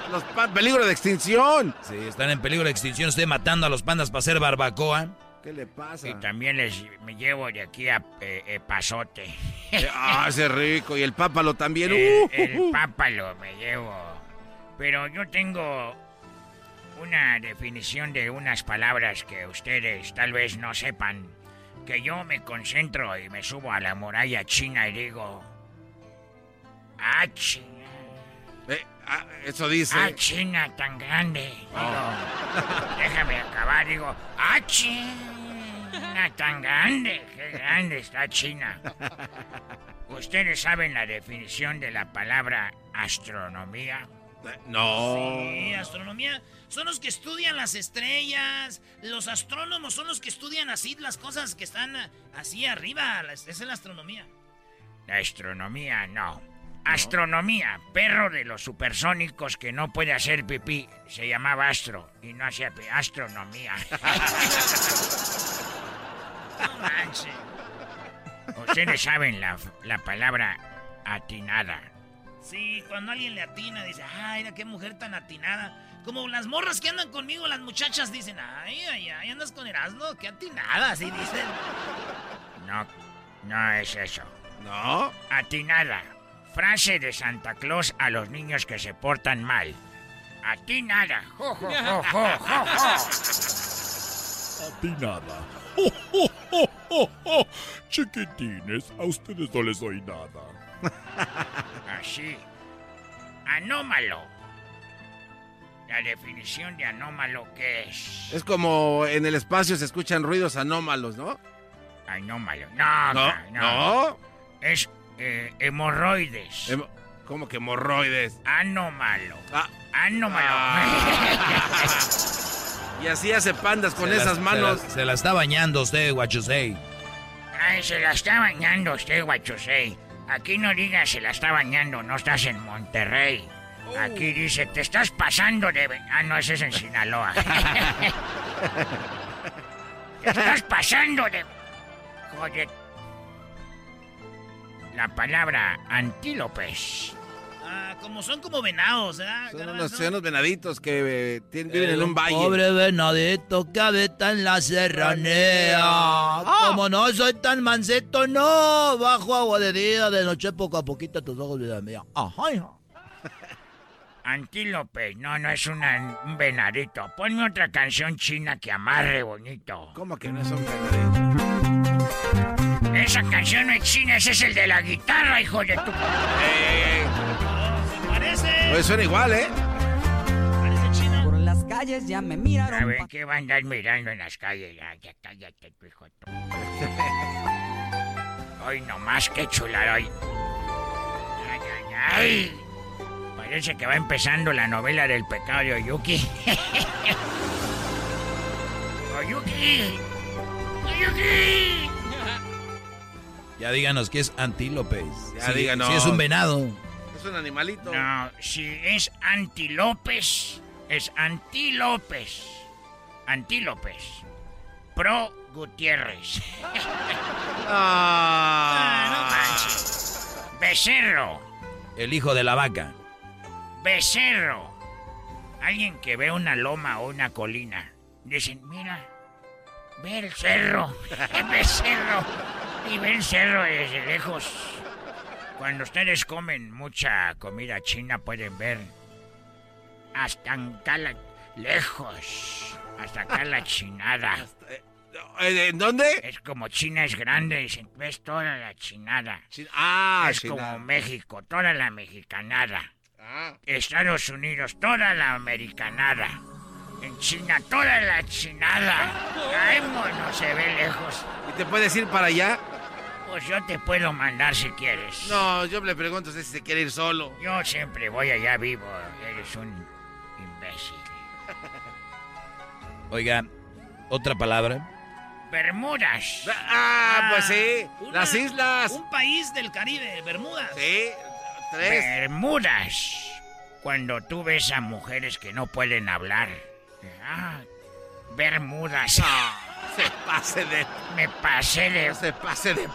peligro de extinción. Sí, están en peligro de extinción. Usted matando a los pandas para hacer barbacoa. ¿Qué le pasa? Y también les me llevo de aquí a eh, eh, Pasote. Ah, ese rico. Y el pápalo también. El, Uh, el uh, uh. pápalo me llevo. Pero yo tengo una definición de unas palabras que ustedes tal vez no sepan. Que yo me concentro y me subo a la muralla china y digo... ¡Ah, China! Eh, ah, eso dice. ¡Ah, China tan grande! Digo, déjame acabar, digo... ¡Ah, China! Tan grande, qué grande está China. ¿Ustedes saben la definición de la palabra astronomía? No. Sí, astronomía. Son los que estudian las estrellas. Los astrónomos son los que estudian así las cosas que están así arriba. Esa es la astronomía. La astronomía, no. Astronomía, perro de los supersónicos que no puede hacer pipí. Se llamaba Astro y no hacía pipí. Astronomía. no manches. Ustedes saben la, la palabra atinada. Sí, cuando alguien le atina, dice, ay, mira qué mujer tan atinada. Como las morras que andan conmigo, las muchachas dicen, ay, ay, ay, andas con Erasmo, qué atinada, así dicen. No, no es eso. ¿No? Atinada. Frase de Santa Claus a los niños que se portan mal. Atinada. Jo, jo, jo, jo, jo, jo. Atinada. ¡Oh, oh, oh, oh, oh! Chiquitines, a ustedes no les doy nada. Así. Anómalo. La definición de anómalo, ¿qué es? Es como en el espacio se escuchan ruidos anómalos, ¿no? Anómalo. No, No, no. no. Es eh, hemorroides. Hemo- ¿Cómo que hemorroides? Anómalo. Ah. Anómalo. Y así hace pandas con Se la- esas se manos. la- Se la, está bañando usted, guachusei. Ay, se la está bañando usted, guachosei. Aquí no digas se la está bañando, no estás en Monterrey. Aquí dice, te estás pasando de... ve-". Ah, no, ese es en Sinaloa. te estás pasando de... Joder. La palabra antílopes. Ah, como son como venados, ¿verdad? Son unos, son unos venaditos que eh, tienen- viven en un valle. Pobre venadito que habita en la serranía. Como no soy tan mansito, no. Bajo agua de día, de noche, poco a poquito, tus ojos, vida mía. Ajá, hija. Antílope, no, no es una- un venadito. Ponme otra canción china que amarre bonito. ¿Cómo que no es un venadito? Esa canción no es china, ese es el de la guitarra, hijo de tu... ¿Se parece? Pues suena igual, ¿eh? Por las calles ya me miraron. A ver, ¿qué van a andar mirando en las calles? Ya, ya cállate, tu hijo. Hoy nomás, qué chulada hoy. Ay, ay, ay. Parece que va empezando la novela del pecado de Oyuki. Oyuki. Oyuki. Ya díganos que es antílopes. Ya Sí, díganos. sí es un venado. Es un animalito. No, si es antilopes, es antílopes. Antílopes. Pro Gutiérrez. Ah. no manches. Becerro. El hijo de la vaca. Becerro. Alguien que ve una loma o una colina. Dicen, mira, ve el cerro. Becerro. Y ve el cerro desde lejos. Cuando ustedes comen mucha comida china pueden ver hasta acá la- lejos. Hasta acá la chinada. Eh, ¿En dónde? Es como China es grande, dicen, ves toda la chinada. Ah, es como México, toda la mexicanada. Ah. Estados Unidos, toda la americanada. En China, toda la chinada. Ay, mono, se ve lejos. ¿Y te puedes ir para allá? Pues yo te puedo mandar si quieres. No, yo le pregunto si se quiere ir solo. Yo siempre voy allá vivo. Eres un imbécil. Oiga, otra palabra. Bermudas. Ah, pues sí. Una- Las islas. Un país del Caribe, Bermudas. Sí, tres. Bermudas. Cuando tú ves a mujeres que no pueden hablar. Ah, Bermudas. Se pase de. Me pasé de. Se pase de.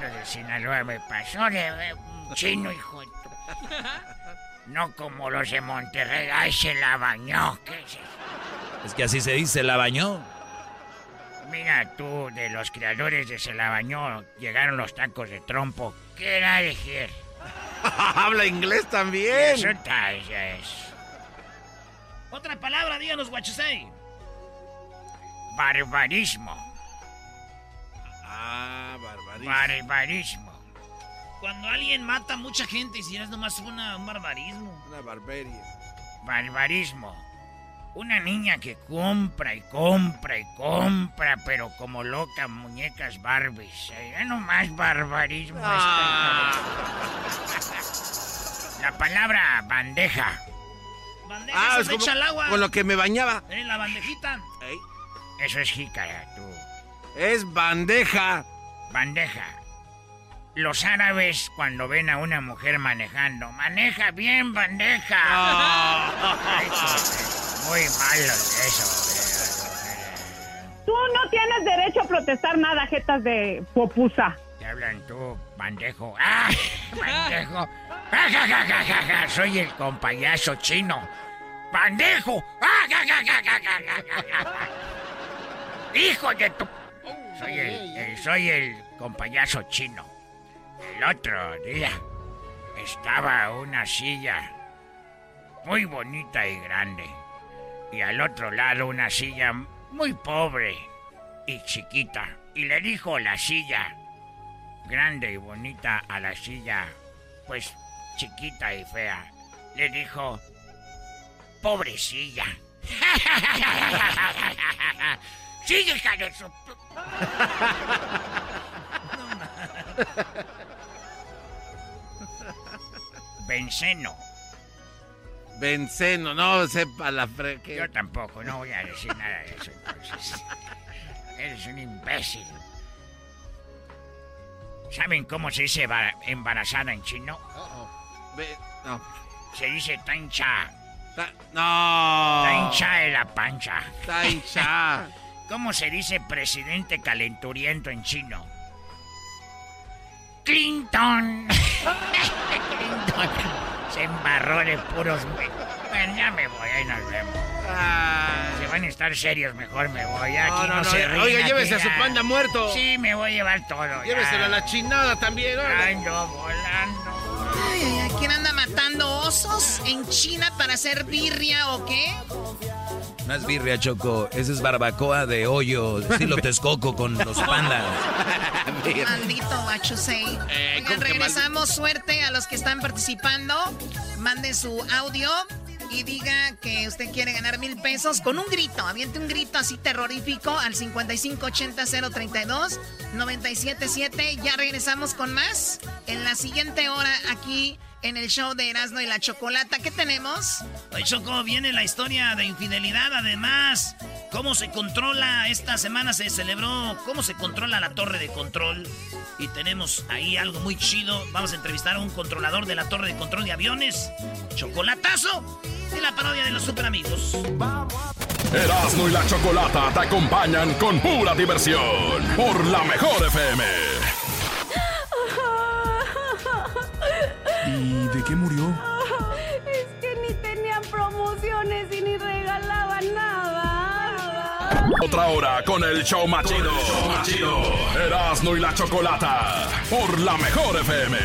De Sinaloa me pasó de eh, un chino, hijo de tu- No como los de Monterrey. Ay, se la bañó. ¿Qué es eso? Es que así se dice, la bañó. Mira tú, de los creadores de Se la bañó, llegaron los tacos de trompo. ¿Qué era decir? Habla inglés también. Eso es. Otra palabra, díganos, guachusei. Barbarismo. Ah, barbarismo. Barbarismo. Cuando alguien mata a mucha gente si es nomás una, un barbarismo. Una barbarie. Barbarismo. Una niña que compra y compra y compra, pero como loca, muñecas Barbies. Ya no más barbarismo. Ah. La palabra bandeja. Bandeja ah, es echa agua. Con lo que me bañaba. Eh, la bandejita. Eso es jícara, tú. Es bandeja. Bandeja. Los árabes cuando ven a una mujer manejando, maneja bien bandeja. muy malo eso. Tú no tienes derecho a protestar nada, jetas de popusa. Te hablan tú, bandejo. ¡Ah! ¡Bandejo! ¡Ja, ja, ja, ja, ja, ja! Soy el compayazo chino. ¡Bandejo! ¡Ah, ja, ja, ja, ja, ja, ja! ¡Hijo de tu... Soy el, soy el compayazo chino. El otro día estaba una silla muy bonita y grande. Y al otro lado una silla muy pobre y chiquita. Y le dijo la silla grande y bonita a la silla, pues chiquita y fea. Le dijo, pobrecilla. Sigue, hija de su... Benceno. Benceno, no sepa la fre... Yo tampoco, no voy a decir nada de eso entonces. Eres un imbécil. ¿Saben cómo se dice embarazada en chino? no. Se dice tancha. no. Tancha de la pancha. Tancha. ¿Cómo se dice presidente calenturiento en chino? Clinton. Clinton. Se embarró de puros... Bueno, ya me voy, ahí nos vemos. Se van a estar serios, mejor me voy. Aquí no, se ríen, Oiga, llévese a su panda muerto. Sí, me voy a llevar todo. Lléveselo a la chinada también, Ando volando. Ay, ay, ¿quién anda matando osos en China para hacer birria o qué? No es birria, Choco. Ese es barbacoa de hoyo, estilo Texcoco con los pandas. Maldito Bachusei. Eh, regresamos. Suerte a los que están participando. Mande su audio y diga que usted quiere ganar mil pesos con un grito. Aviente un grito así terrorífico al 5580-032-977. Ya regresamos con más en la siguiente hora aquí en el show de Erasmo y la Chocolata. ¿Qué tenemos? Hoy, Choco, viene la historia de infidelidad. Además, cómo se controla. Esta semana se celebró cómo se controla la torre de control. Y tenemos ahí algo muy chido. Vamos a entrevistar a un controlador de la torre de control de aviones. Chocolatazo. Y la parodia de los super amigos. Erasmo y la Chocolata te acompañan con pura diversión. Por la mejor FM. Qué murió? Es que ni tenían promociones y ni regalaban nada. Otra hora con el show machido. chido. Erasmo y la Chocolata. Por la mejor FM.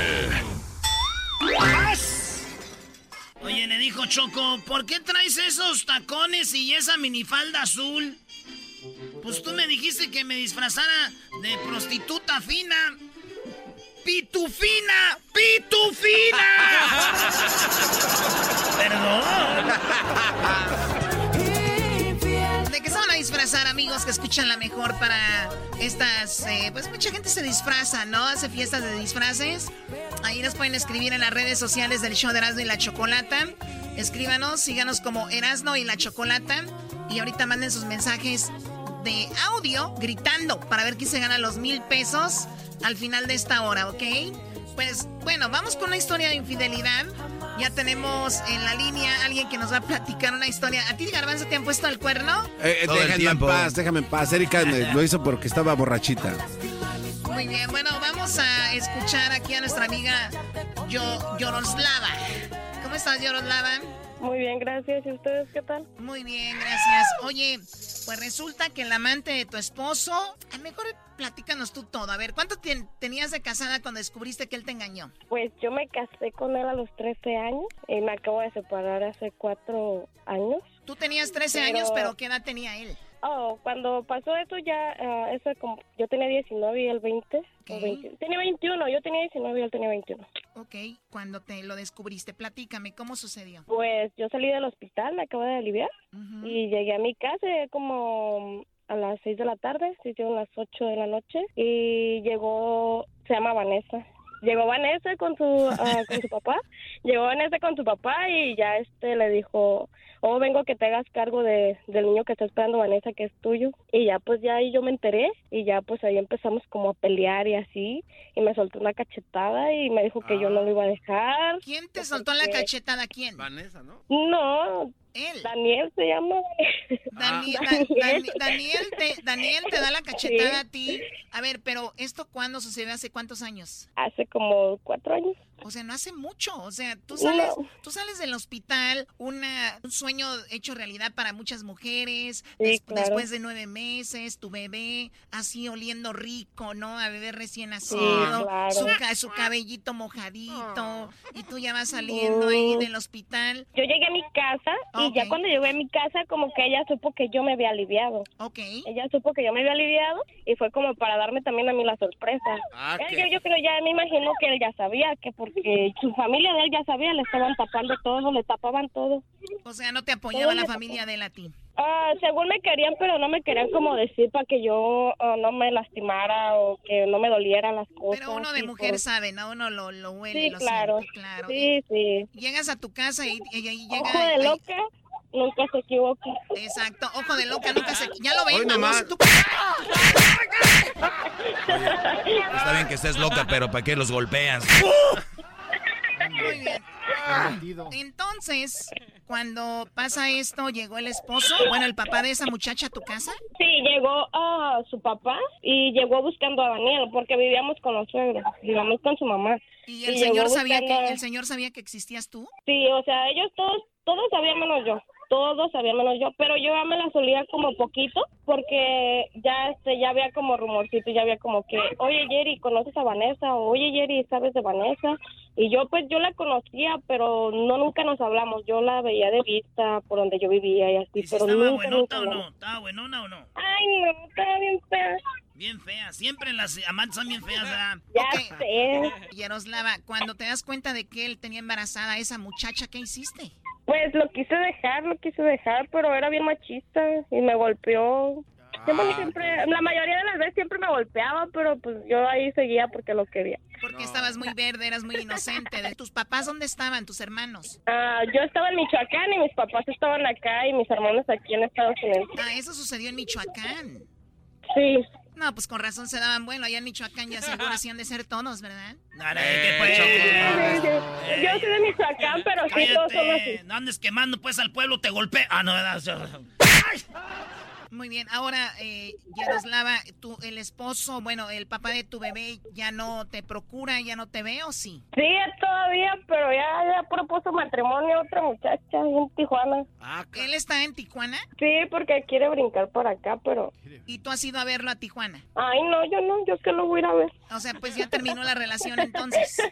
Oye, le dijo Choco, ¿por qué traes esos tacones y esa minifalda azul? Pues tú me dijiste que me disfrazara de prostituta fina. ¡Pitufina! ¡Pitufina! Perdón. ¿De qué se van a disfrazar, amigos que escuchan la mejor para estas... Eh, pues mucha gente se disfraza, ¿no? Hace fiestas de disfraces. Ahí nos pueden escribir en las redes sociales del show de Erasmo y la Chocolata. Escríbanos, síganos como Erasmo y la Chocolata. Y ahorita manden sus mensajes de audio gritando para ver quién se gana los mil pesos al final de esta hora, ¿ok? Pues bueno, vamos con una historia de infidelidad. Ya tenemos en la línea alguien que nos va a platicar una historia. ¿A ti, Garbanzo, te han puesto el cuerno? Eh, eh déjame en paz, déjame en paz. Erika lo hizo porque estaba borrachita. Muy bien, bueno, vamos a escuchar aquí a nuestra amiga Yo, Yoroslava. ¿Cómo estás, Yoroslava? Muy bien, gracias. ¿Y ustedes qué tal? Muy bien, gracias. Oye, pues resulta que el amante de tu esposo, a mejor platícanos tú todo. A ver, ¿cuánto tenías de casada cuando descubriste que él te engañó? Pues yo me casé con él a los 13 años y me acabo de separar hace cuatro años. Tú tenías 13 años, pero ¿qué edad tenía él? Oh, cuando pasó eso ya, uh, eso como, yo tenía 19 y él 20. Tenía 21, yo tenía 19 y él tenía 21. Ok, cuando te lo descubriste, platícame, ¿cómo sucedió? Pues yo salí del hospital, me acabo de aliviar y llegué a mi casa como a las 6 de la tarde, se hicieron las 8 de la noche y llegó, se llama Vanessa. Llegó Vanessa con su, ah, con su papá, llegó Vanessa con su papá y ya este le dijo, oh, vengo que te hagas cargo de, del niño que está esperando Vanessa, que es tuyo. Y ya pues ya ahí yo me enteré y ya pues ahí empezamos como a pelear y así. Y me soltó una cachetada y me dijo que yo no lo iba a dejar. ¿Quién te soltó la cachetada? ¿Quién? Vanessa, ¿no? No, él. Daniel se llama. Daniel, Ah. Daniel, Daniel, te, Daniel te da la cachetada a ti. A ver, pero ¿esto cuándo sucedió? ¿Hace cuántos años? Hace como cuatro años. O sea, no hace mucho. O sea, tú sales, No. tú sales del hospital, una, un sueño hecho realidad para muchas mujeres. Sí, des- claro. Después de nueve meses, tu bebé así oliendo rico, ¿no? A bebé recién nacido. claro. su, su cabellito mojadito. Y tú ya vas saliendo ahí Mm. del hospital. Yo llegué a mi casa y ya cuando llegué a mi casa como que ella supo que yo me había aliviado. Ok. Ella supo que yo me había aliviado y fue como para darme también a mí la sorpresa. Ah, Él, qué- yo, yo creo ya me imagino que él ya sabía que porque su familia de él ya sabía, le estaban tapando todo, le tapaban todo. O sea, no te apoyaba la familia de él a ti. Ah, según me querían, pero no me querían como decir para que yo ah, no me lastimara o que no me dolieran las cosas. Pero uno de y mujer por- sabe, ¿no? Uno lo, lo huele, Sí, lo claro. siente, claro. Sí, sí. Llegas a tu casa y, y ahí llega... Ojo de ahí- loca, nunca se equivoca. Exacto, ojo de loca, nunca se... Ya lo ven, vamos, tú- Está bien que estés loca, pero ¿para qué los golpeas? Muy bien. Entonces, cuando pasa esto, llegó el esposo, bueno, el papá de esa muchacha a tu casa. Sí, llegó a su papá y llegó buscando a Daniel porque vivíamos con los suegros, vivíamos con su mamá. Y el señor sabía buscando- que el señor sabía que existías tú. Sí, o sea, ellos todos, todos sabían menos yo, todos sabían menos yo, pero yo ya me la solía como poquito porque ya este, ya había como rumorcito, ya había como que, oye Jerry, ¿conoces a Vanessa? O, oye Jerry, ¿sabes de Vanessa? Y yo pues yo la conocía, pero no nunca nos hablamos, yo la veía de vista por donde yo vivía y así, ¿Y si pero estaba nunca, buenota nunca o no? ¿Estaba buenona o no? Ay, no, estaba bien fea. Bien fea. Siempre las amantes son bien feas, ¿verdad? Ya sé. Yaroslava, cuando te das cuenta de que él tenía embarazada a esa muchacha, ¿qué hiciste? Pues lo quise dejar, lo quise dejar, pero era bien machista y me golpeó. Siempre, siempre- la mayoría de las veces siempre me golpeaba, pero pues yo ahí seguía porque lo quería. Porque estabas muy verde, eras muy inocente. ¿De tus papás dónde estaban, tus hermanos? Ah, yo estaba en Michoacán y mis papás estaban acá y mis hermanos aquí en Estados Unidos. Ah, eso sucedió en Michoacán. Sí. No, pues con razón se daban bueno. Allá en Michoacán ya seguro hacían de ser todos, ¿verdad? Dale, ¿qué pues? Yo soy de Michoacán, pero sí, todos así. Cállate. No andes quemando pues al pueblo, te golpea. Ah, no, ¿verdad? Muy bien, ahora, eh, Yaroslava, tú, el esposo, bueno, el papá de tu bebé ya no te procura, ya no te ve o sí? Sí, todavía, pero ya, ya propuso matrimonio a otra muchacha en Tijuana. ¿Él está en Tijuana? Sí, porque quiere brincar por acá, pero... ¿Y tú has ido a verlo a Tijuana? Ay, no, yo no, yo que lo voy a ir a ver. O sea, pues ya terminó la relación entonces.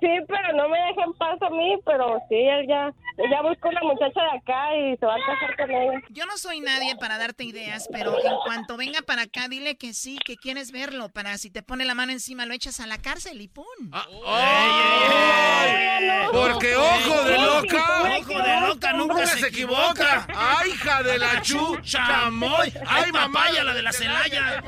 Sí, pero no me deja en paz a mí, pero sí, él ya, ya buscó una muchacha de acá y se va a casar con ella. Yo no soy nadie para darte ideas, pero en cuanto venga para acá, dile que sí, que quieres verlo, para si te pone la mano encima lo echas a la cárcel y ¡pum! Porque ojo de loca. Ojo de loca nunca se equivoca. Ay, hija de la chucha, moy. Ay, papaya, la de la Celaya.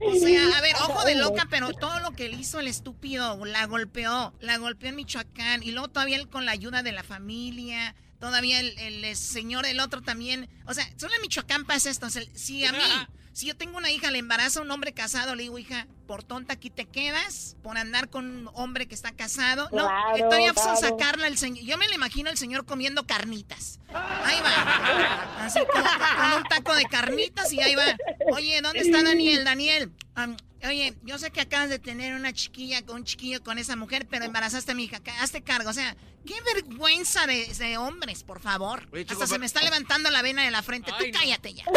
O sea, a ver, ojo de loca, pero todo lo que le hizo el estúpido, la golpeó, la golpeó en Michoacán, y luego todavía él con la ayuda de la familia, todavía el, el señor, el otro también, o sea, solo en Michoacán pasa esto, o sea, si a mí, si yo tengo una hija, le embaraza a un hombre casado, le digo, hija, por tonta aquí te quedas, por andar con un hombre que está casado, no, Claro, todavía pues, claro. sacarla el señor, yo me lo imagino el señor comiendo carnitas, ahí va, así con, con un taco de carnitas y ahí va, oye, ¿dónde está Daniel? Daniel, am, oye, yo sé que acabas de tener una chiquilla, un chiquillo con esa mujer, pero embarazaste a mi hija, hazte cargo, o sea, qué vergüenza de, de hombres, por favor, Oye, chico, hasta se me está levantando la vena de la frente, tú cállate ya.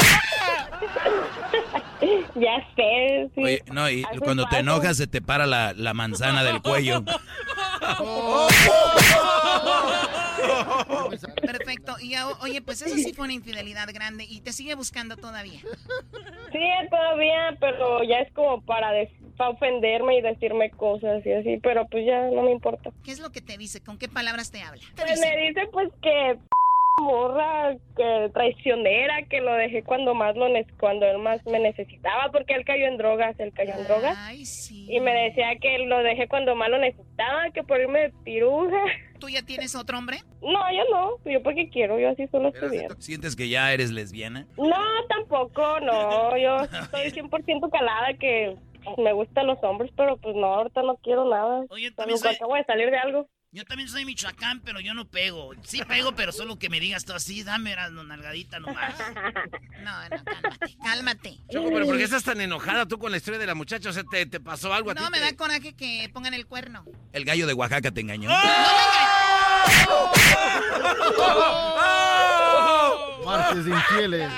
Ya sé, sí. Oye, no, y cuando te enojas se te para la, la manzana del cuello. Perfecto. Y oye, pues eso sí fue una infidelidad grande y te sigue buscando todavía. Sí, todavía, pero ya es como para, para ofenderme y decirme cosas y así, pero pues ya no me importa. ¿Qué es lo que te dice? ¿Con qué palabras te habla? Pues me dice pues que morra que traicionera que lo dejé cuando más lo cuando él más me necesitaba porque él cayó en drogas él cayó en drogas y me decía que lo dejé cuando más lo necesitaba que por irme de piruja ¿Tú ya tienes otro hombre? No, yo no. Yo porque quiero. Yo así solo estoy bien. ¿Sientes que ya eres lesbiana? No, tampoco. No. Yo estoy 100% calada que me gustan los hombres, pero pues no, ahorita no quiero nada. Oye, también soy... acabo de salir de algo. Yo también soy Michoacán, pero yo no pego. Sí pego, pero solo que me digas tú así, dame una nalgadita nomás. No, no, cálmate, cálmate. Choco, pero ¿por qué estás tan enojada tú con la historia de la muchacha? O sea, ¿te, te pasó algo a ti? No, me da coraje que pongan el cuerno. El gallo de Oaxaca te engañó. ¡Oh! ¡Oh! Martes infieles.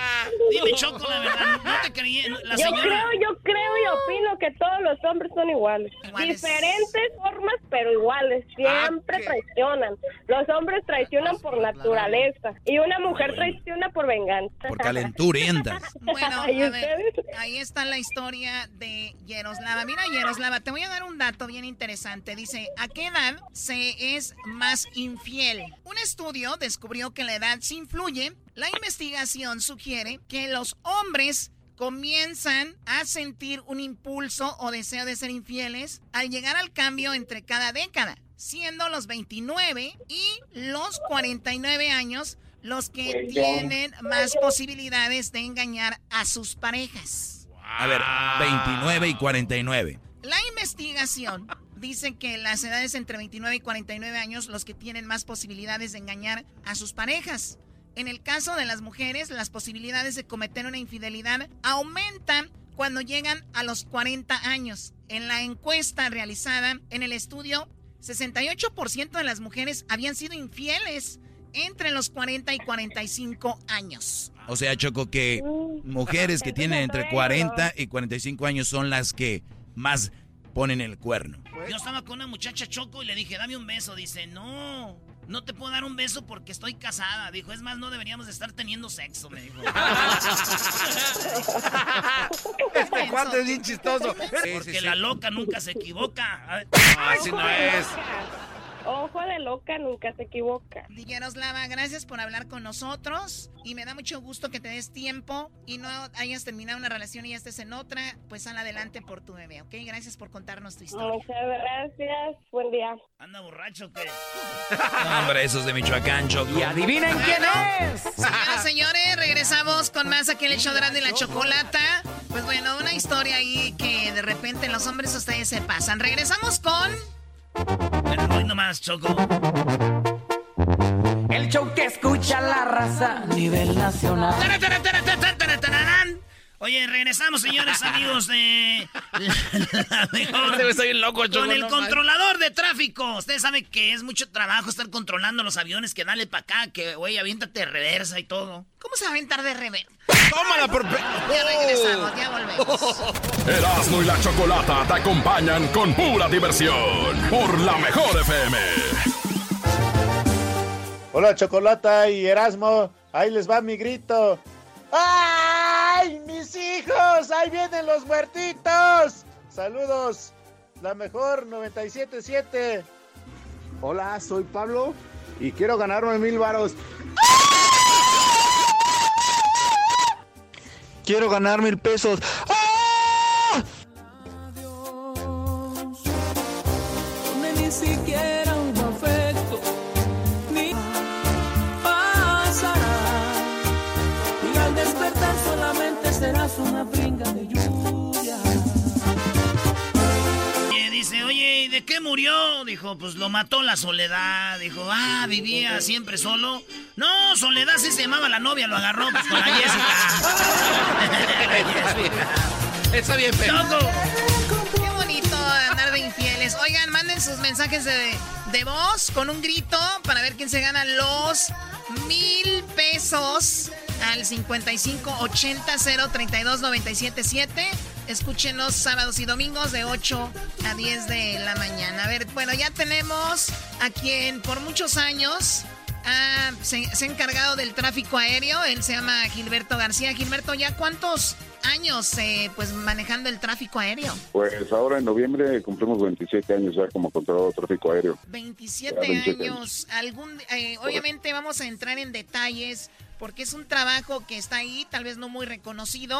Dime, Choco, la verdad, no te creí. La yo creo, yo creo y opino que todos los hombres son iguales. Diferentes formas, pero iguales. Siempre Ah, traicionan. Los hombres traicionan por naturaleza y una mujer traiciona por venganza. Por calenturientas. Bueno, a ¿Y ver, ahí está la historia de Yeroslava. Mira, Yeroslava, te voy a dar un dato bien interesante. Dice, ¿a qué edad se es más infiel? Un estudio descubrió que la edad sí influye. La investigación sugiere que los hombres comienzan a sentir un impulso o deseo de ser infieles al llegar al cambio entre cada década, siendo los 29 y los 49 años los que tienen más posibilidades de engañar a sus parejas. A ver, 29 y 49. La investigación dice que las edades entre 29 y 49 años los que tienen más posibilidades de engañar a sus parejas. En el caso de las mujeres, las posibilidades de cometer una infidelidad aumentan cuando llegan a los 40 años. En la encuesta realizada en el estudio, 68% de las mujeres habían sido infieles entre los 40 y 45 años. O sea, Choco, que mujeres que tienen entre 40 y 45 años son las que más ponen el cuerno. Yo estaba con una muchacha Choco y le dije, dame un beso. Dice, no, no te puedo dar un beso porque estoy casada. Dijo, es más, no deberíamos de estar teniendo sexo, me dijo. Este cuate es bien chistoso. Porque la loca nunca se equivoca. Así no es. Ojo de loca nunca se equivoca. Yaroslava, gracias por hablar con nosotros y me da mucho gusto que te des tiempo y no hayas terminado una relación y ya estés en otra, pues sal adelante por tu bebé, ¿ok? Gracias por contarnos tu historia. Muchas gracias, buen día. ¿Anda borracho qué? No, hombre, esos de Michoacán, Choco. Y adivinen quién es. Señoras, señores, regresamos con más aquí el show de Erasmo y la Chocolata. Pues bueno, una historia ahí que de repente los hombres ustedes se pasan. Regresamos con... Pero hoy nomás, Choco. El show que escucha la raza a nivel nacional. Oye, regresamos, señores amigos de la mejor. Este loco, Choco, Con el no controlador de tráfico. Ustedes saben que es mucho trabajo estar controlando los aviones, que dale para acá, que güey, aviéntate de reversa y todo. ¿Cómo se va a aventar de rever? Tómala por... Ya regresamos, ya volvemos. Erasmo y la Chocolata te acompañan con pura diversión por la mejor FM. Hola Chocolata y Erasmo, ahí les va mi grito. ¡Ay, mis hijos! ¡Ahí vienen los muertitos! Saludos, la mejor 977. Hola, soy Pablo y quiero ganarme mil varos. Quiero ganar mil pesos. Donde ni siquiera murió? Dijo, pues lo mató la soledad. Dijo, ah, vivía siempre solo. No, Soledad sí se llamaba la novia, lo agarró pues, con la Jessica. Está bien. Qué bonito andar de infieles. Oigan, manden sus mensajes de, de voz con un grito para ver quién se gana los mil pesos al 55 80 032 977. Escúchenos sábados y domingos de 8 a 10 de la mañana. A ver, bueno, ya tenemos a quien por muchos años ah, se, se, ha encargado del tráfico aéreo. Él se llama Gilberto García. Gilberto, ¿ya cuántos años eh, pues manejando el tráfico aéreo? Pues ahora en noviembre cumplimos 27 años ya como controlador de tráfico aéreo. 27, años. Algún, eh, obviamente vamos a entrar en detalles porque es un trabajo que está ahí, tal vez no muy reconocido,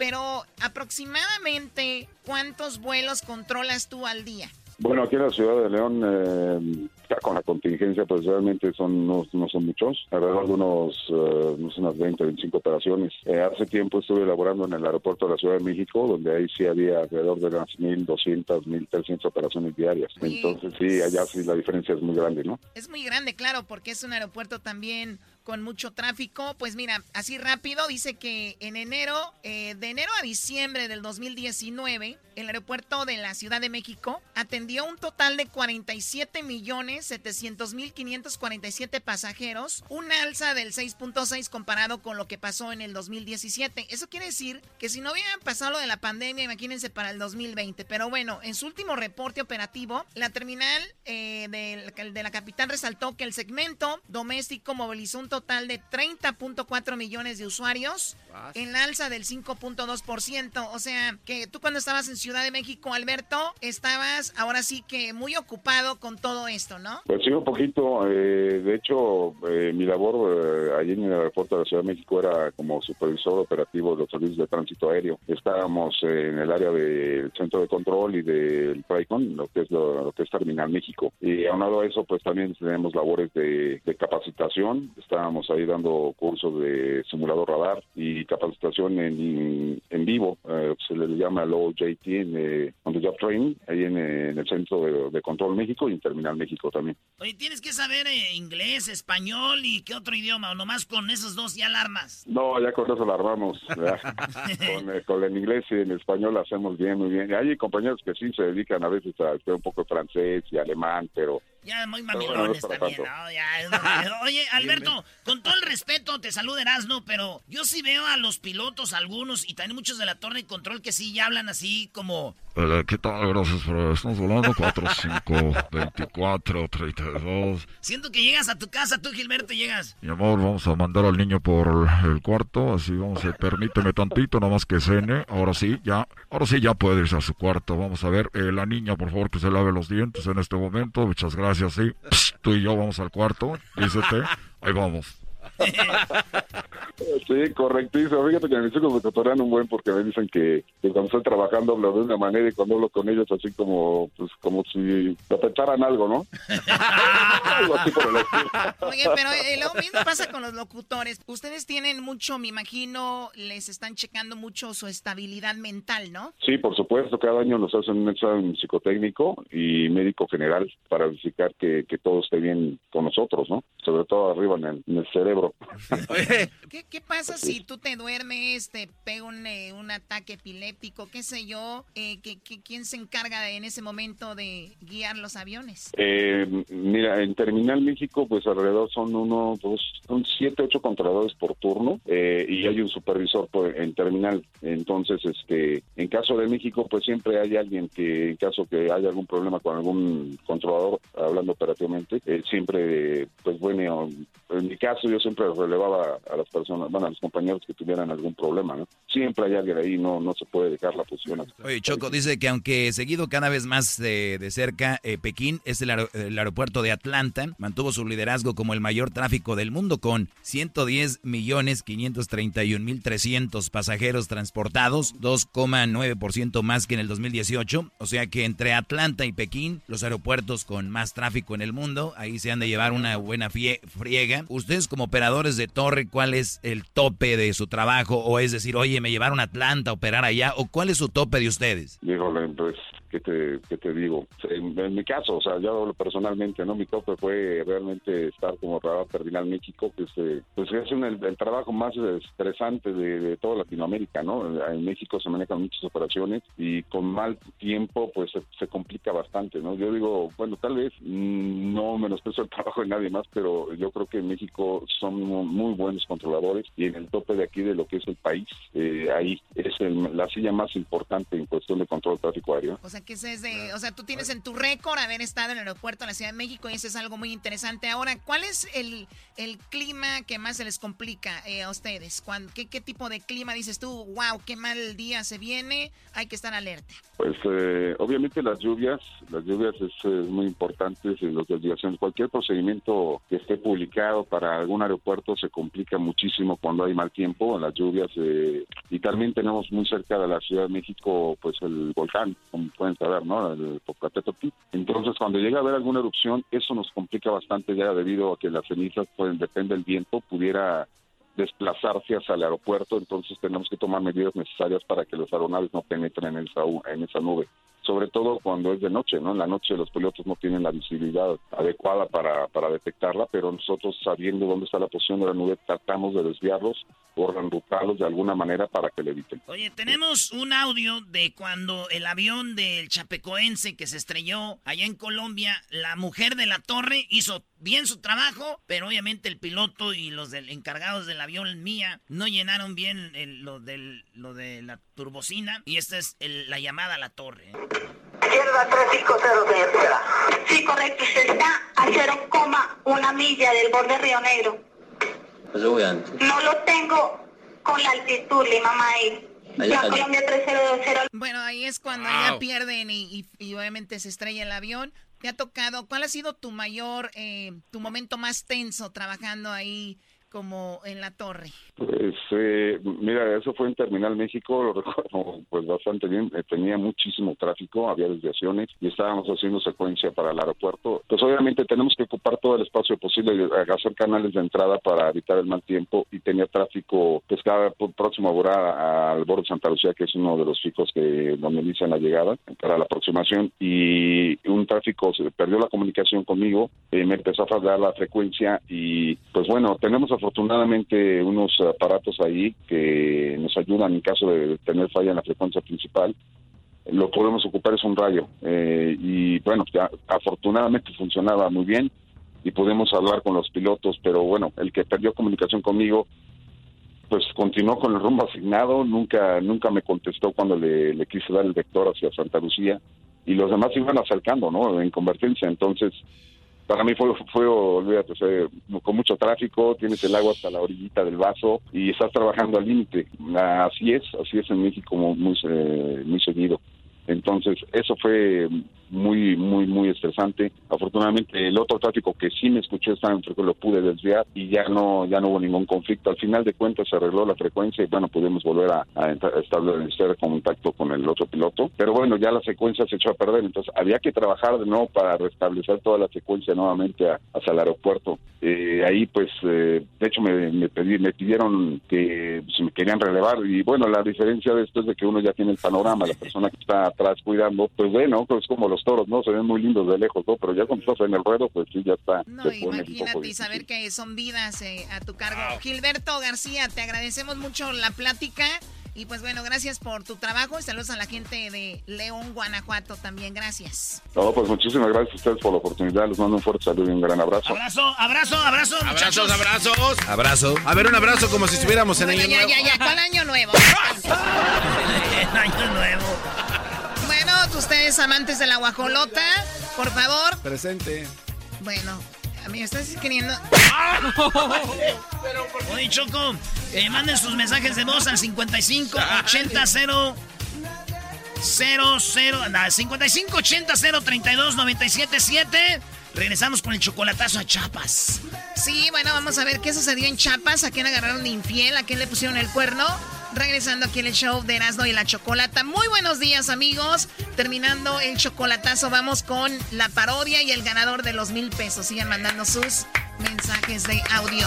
pero aproximadamente ¿cuántos vuelos controlas tú al día? Bueno, aquí en la ciudad de León, eh, con la contingencia, pues realmente son no, son muchos, alrededor de unos, uh, unas 20, 25 operaciones. Eh, hace tiempo estuve elaborando en el aeropuerto de la Ciudad de México, donde ahí sí había alrededor de unas 1.200, 1.300 operaciones diarias. Entonces sí, allá sí la diferencia es muy grande, ¿no? Es muy grande, claro, porque es un aeropuerto también con mucho tráfico. Pues mira, así rápido, dice que en enero, eh, de enero a diciembre del 2019, el aeropuerto de la Ciudad de México atendió un total de 47 millones 700 mil 547 pasajeros, un alza del 6.6 comparado con lo que pasó en el 2017. Eso quiere decir que si no hubieran pasado lo de la pandemia, imagínense para el 2020. Pero bueno, en su último reporte operativo, la terminal eh, de, de la capital resaltó que el segmento doméstico movilizó un total de 30.4 millones de usuarios en la alza del 5.2%. O sea, que tú cuando estabas en Ciudad de México, Alberto, estabas ahora sí que muy ocupado con todo esto, ¿no? Pues sí, un poquito. Eh, de hecho, eh, mi labor eh, allí en el aeropuerto de la Ciudad de México era como supervisor operativo de los servicios de tránsito aéreo. Estábamos en el área del centro de control y del PRICON, lo que es lo, que es Terminal México. Y aunado a eso, pues también tenemos labores de, de capacitación. Estábamos ahí dando cursos de simulador radar y capacitación en, en vivo, eh, se le llama Low JT en eh, on the Job Training, ahí en, en el Centro de, Control México y en Terminal México también. Oye, tienes que saber eh, inglés, español y qué otro idioma, o nomás con esos dos ya alarmas. No, ya con eso alarmamos. con, eh, con, el inglés y el español hacemos bien, muy bien. Hay compañeros que sí se dedican a veces a hacer un poco de francés y alemán, pero ya muy mamilones también, ¿no? Ya, Oye, Alberto, con todo el respeto, te saludo Erasno, pero yo sí veo a los pilotos, algunos, y también muchos de la torre de control que sí ya hablan así como... ¿Qué tal? Gracias por... Estamos hablando 4, 5, 24, 32... Siento que llegas a tu casa, tú Gilberto, llegas. Mi amor, vamos a mandar al niño por el cuarto, así vamos a... Permíteme tantito, nada más que cene. Ahora sí, ya... Ahora sí ya puede irse a su cuarto. Vamos a ver, eh, la niña, por favor, que se lave los dientes en este momento. Muchas gracias gracias, sí. tú y yo vamos al cuarto, dícete, ahí vamos. Sí, correctísimo. Fíjate que mis hijos me cotorean un buen porque me dicen que, cuando estoy trabajando hablo de una manera y cuando hablo con ellos así como pues como si apretaran algo, ¿no? algo así por el Oye, pero eh, lo mismo pasa con los locutores. Ustedes tienen mucho, me imagino, les están checando mucho su estabilidad mental, ¿no? Sí, por supuesto. Cada año nos hacen un examen psicotécnico y médico general para verificar que, que todo esté bien con nosotros, ¿no? Sobre todo arriba en el, en el cerebro. ¿Qué, ¿Qué, pasa si tú te duermes, te pega un, eh, un ataque epiléptico, qué sé yo? Eh, ¿qué, quién se encarga de, en ese momento de guiar los aviones? Eh, mira, en Terminal México, pues alrededor son uno, dos, son siete, ocho controladores por turno eh, y hay un supervisor por, en Terminal. Entonces, este, en caso de México, pues siempre hay alguien que, en caso que haya algún problema con algún controlador, hablando operativamente, siempre, pues bueno, en mi caso yo siempre relevaba a las personas, bueno, a los compañeros que tuvieran algún problema, ¿no? Siempre hay alguien ahí, no, no se puede dejar la posición. Oye, Choco dice que aunque seguido cada vez más de, cerca, eh, Pekín es el, aeropuerto de Atlanta, mantuvo su liderazgo como el mayor tráfico del mundo con 110 millones 531 mil 300 pasajeros transportados, 2,9% más que en el 2018, o sea que entre Atlanta y Pekín, los aeropuertos con más tráfico en el mundo, ahí se han de llevar una buena friega. Ustedes como operadores de torre, ¿cuál es el tope de su trabajo? O es decir, oye, me llevaron a Atlanta a operar allá, ¿o cuál es su tope de ustedes? Híjole, pues ¿qué te, qué te digo? En, mi caso, o sea, yo personalmente, ¿no? Mi tope fue realmente estar como radar terminal México, que este, pues es el, trabajo más estresante de, toda Latinoamérica, ¿no? En México se manejan muchas operaciones y con mal tiempo, pues se, complica bastante, ¿no? Yo digo, bueno, tal vez no menosprecio el trabajo de nadie más, pero yo creo que en México son muy buenos controladores y en el tope de aquí de lo que es el país, eh, ahí es la silla más importante en cuestión de control de tráfico aéreo. O sea, sea, que ese es de, o sea, tú tienes en tu récord haber estado en el aeropuerto de la Ciudad de México y eso es algo muy interesante. Ahora, ¿cuál es el, el clima que más se les complica eh, a ustedes? qué, ¿Qué tipo de clima dices tú, wow, qué mal día se viene, hay que estar alerta? Pues eh, obviamente las lluvias, las lluvias es, muy importante en los desviaciones. Cualquier procedimiento que esté publicado para algún aeropuerto se complica muchísimo cuando hay mal tiempo, las lluvias. Eh, y también tenemos muy cerca de la Ciudad de México pues el volcán, como pueden saber, ¿no? El Popocatépetl. Entonces cuando llega a haber alguna erupción, eso nos complica bastante ya debido a que las cenizas, pues depende del viento, pudiera desplazarse hacia el aeropuerto, entonces tenemos que tomar medidas necesarias para que los aeronaves no penetren en esa, en esa nube sobre todo cuando es de noche, ¿no? En la noche los pilotos no tienen la visibilidad adecuada para, detectarla, pero nosotros sabiendo dónde está la posición de la nube tratamos de desviarlos o reenrutarlos de alguna manera para que le eviten. Oye, tenemos un audio de cuando el avión del Chapecoense que se estrelló allá en Colombia, la mujer de la torre hizo bien su trabajo, pero obviamente el piloto y los encargados del avión mía no llenaron bien lo, de la turbocina y esta es la llamada a la torre. Izquierda 350, señor Sí, correcto. Usted está a 0,1 milla del borde Río Negro. No lo tengo con la altitud, Lima Maíz. La Colombia 3020. Bueno, ahí es cuando ya pierden y, y, obviamente se estrella el avión. ¿Te ha tocado? ¿Cuál ha sido tu mayor, eh, tu momento más tenso trabajando ahí como en la torre? Pues mira, eso fue en Terminal México, lo recuerdo pues bastante bien, eh, tenía muchísimo tráfico, había desviaciones y estábamos haciendo secuencia para el aeropuerto. Pues obviamente tenemos que ocupar todo el espacio posible hacer canales de entrada para evitar el mal tiempo y tenía tráfico pues cada próximo a al borde de Santa Lucía, que es uno de los picos que donde inician la llegada para la aproximación y un tráfico se perdió la comunicación conmigo, eh, me empezó a fallar la frecuencia y pues bueno, tenemos afortunadamente unos aparatos ahí que nos ayudan en caso de tener falla en la frecuencia principal. Lo podemos ocupar es un rayo eh, y bueno, afortunadamente funcionaba muy bien y pudimos hablar con los pilotos, pero bueno, el que perdió comunicación conmigo pues continuó con el rumbo asignado, nunca nunca me contestó cuando le, le quise dar el vector hacia Santa Lucía y los demás se iban acercando, ¿no? En convergencia, entonces para mí fue, fue olvídate, con mucho tráfico, tienes el agua hasta la orillita del vaso y estás trabajando al límite. Así es, así es en México muy, muy seguido. Entonces, eso fue muy, muy, muy estresante. Afortunadamente, el otro tráfico que sí me escuchó estaba en lo pude desviar y ya no, ya no hubo ningún conflicto. Al final de cuentas se arregló la frecuencia y bueno, pudimos volver a, establecer contacto con el otro piloto. Pero bueno, ya la secuencia se echó a perder, entonces había que trabajar de nuevo para restablecer toda la secuencia nuevamente hacia el aeropuerto. Eh, ahí pues, eh, de hecho me, me, me pidieron que si me querían relevar y bueno, la diferencia de esto es de que uno ya tiene el panorama, la persona que está atrás cuidando, pues bueno, pues como los toros, ¿no? Se ven muy lindos de lejos, ¿no? Pero ya cuando estás en el ruedo, pues sí, ya está. No, imagínate y saber que son vidas eh, a tu cargo. Gilberto García, te agradecemos mucho la plática. Y pues bueno, gracias por tu trabajo y saludos a la gente de León, Guanajuato también. Gracias. No, pues muchísimas gracias a ustedes por la oportunidad. Les mando un fuerte saludo y un gran abrazo. Abrazo, abrazo, abrazo, muchachos. Abrazos, abrazos. Abrazo. A ver, un abrazo como si estuviéramos en año nuevo. Ya, ya, ya, ¿cuál año nuevo? año nuevo ustedes amantes de la guajolota, por favor. Presente. Bueno, a mí me estás escribiendo. Oye, Choco, eh, manden sus mensajes de voz al 55 80 0 0 0 55 80 0 32 97 7 Regresamos con el chocolatazo a Chapas. Sí, bueno, vamos a ver qué sucedió en Chapas. ¿A quién agarraron de infiel? ¿A quién le pusieron el cuerno? Regresando aquí en el show de Erasmo y la Chocolata. Muy buenos días, amigos. Terminando el chocolatazo, vamos con la parodia y el ganador de los mil pesos. Sigan mandando sus mensajes de audio.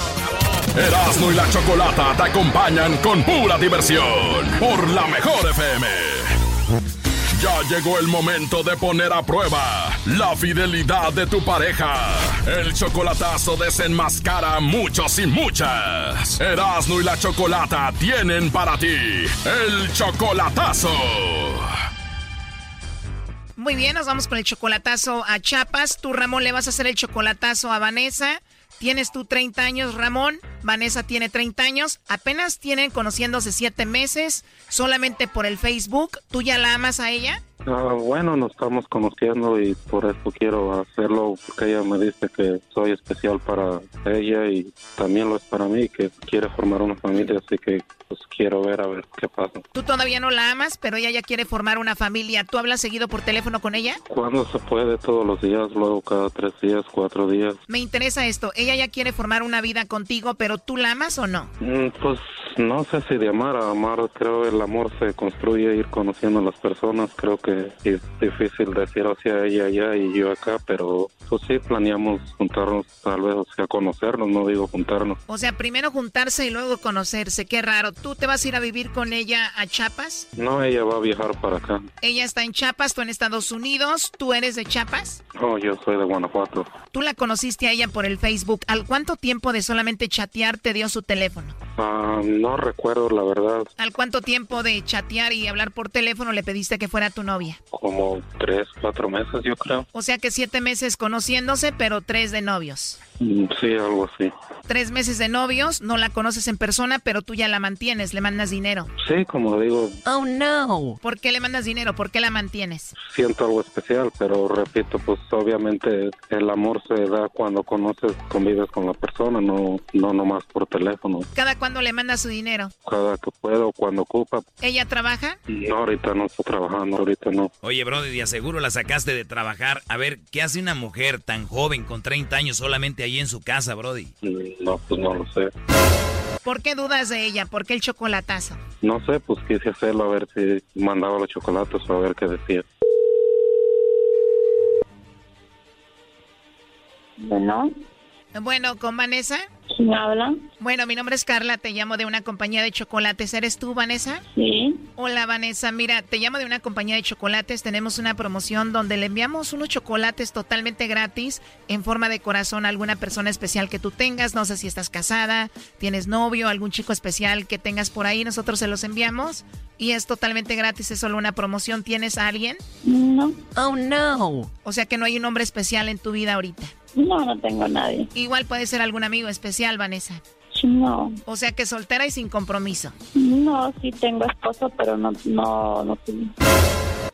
Erasmo y la Chocolata te acompañan con pura diversión por la mejor FM. Ya llegó el momento de poner a prueba la fidelidad de tu pareja. El chocolatazo desenmascara muchos y muchas. Erasmo y la Chocolata tienen para ti el chocolatazo. Muy bien, nos vamos con el chocolatazo a Chapas. Tú, Ramón, le vas a hacer el chocolatazo a Vanessa. Tienes tú 30 años, Ramón. Vanessa tiene 30 años. Apenas tienen conociéndose 7 meses. Solamente por el Facebook. ¿Tú ya la amas a ella? Ah, bueno, nos estamos conociendo y por eso quiero hacerlo, porque ella me dice que soy especial para ella y también lo es para mí, que quiere formar una familia, así que pues quiero ver a ver qué pasa. Tú todavía no la amas, pero ella ya quiere formar una familia. ¿Tú hablas seguido por teléfono con ella? Cuando se puede, todos los días, luego cada tres días, cuatro días. Me interesa esto. Ella ya quiere formar una vida contigo, pero ¿tú la amas o no? Mm, pues no sé si de amar a amar, creo el amor se construye ir conociendo a las personas, creo que es difícil decir hacia ella allá y yo acá, pero pues sí planeamos juntarnos tal vez, o sea, conocernos, no digo juntarnos. O sea, primero juntarse y luego conocerse, qué raro. ¿Tú te vas a ir a vivir con ella a Chiapas? No, ella va a viajar para acá. Ella está en Chiapas, tú en Estados Unidos, ¿tú eres de Chiapas? No, yo soy de Guanajuato. Tú la conociste a ella por el Facebook. ¿Al cuánto tiempo de solamente chatear te dio su teléfono? Ah, no recuerdo, la verdad. ¿Al cuánto tiempo de chatear y hablar por teléfono le pediste que fuera tu novia? Como tres, cuatro meses, yo creo. O sea que siete meses conociéndose, pero tres de novios. Mm, sí, algo así. Tres meses de novios, no la conoces en persona, pero tú ya la mantienes, le mandas dinero. Sí, como digo. Oh, no. ¿Por qué le mandas dinero? ¿Por qué la mantienes? Siento algo especial, pero repito, pues obviamente el amor se da cuando conoces, convives con la persona, no, no nomás por teléfono. ¿Cada cuándo le manda su dinero? Cada que puedo, cuando ocupa. ¿Ella trabaja? No, ahorita no estoy trabajando, ahorita no. Oye, Brody, de aseguro la sacaste de trabajar. A ver, ¿qué hace una mujer tan joven con 30 años solamente ahí en su casa, Brody? No, pues no lo sé. ¿Por qué dudas de ella? ¿Por qué el chocolatazo? No sé, pues quise hacerlo a ver si mandaba los chocolates o a ver qué decía. Bueno. Bueno, ¿con Vanessa? ¿Quién habla? Bueno, mi nombre es Carla, te llamo de una compañía de chocolates. ¿Eres tú, Vanessa? Sí. Hola, Vanessa. Mira, te llamo de una compañía de chocolates. Tenemos una promoción donde le enviamos unos chocolates totalmente gratis en forma de corazón a alguna persona especial que tú tengas. No sé si estás casada, tienes novio, algún chico especial que tengas por ahí. Nosotros se los enviamos y es totalmente gratis. Es solo una promoción. ¿Tienes a alguien? No. Oh, no. O sea que no hay un hombre especial en tu vida ahorita. No, no tengo a nadie. Igual puede ser algún amigo especial, Vanessa. No. O sea que soltera y sin compromiso. No, sí tengo esposo, pero no, no, no tengo.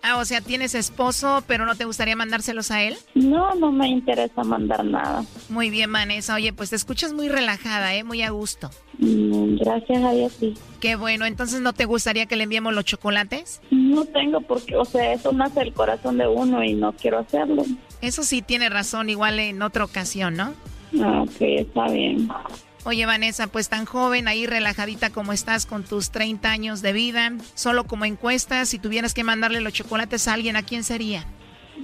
Ah, o sea, tienes esposo, pero no te gustaría mandárselos a él? No, no me interesa mandar nada. Muy bien, Vanessa. Oye, pues te escuchas muy relajada, ¿eh? Muy a gusto. Mm, gracias a Dios, sí. Qué bueno. Entonces, ¿no te gustaría que le enviemos los chocolates? No tengo porque, o sea, eso nace el corazón de uno y no quiero hacerlo. Eso sí tiene razón, igual en otra ocasión, ¿no? Ah, ok, está bien. Oye, Vanessa, pues tan joven, ahí relajadita como estás con tus 30 años de vida, solo como encuesta, si tuvieras que mandarle los chocolates a alguien, ¿a quién sería?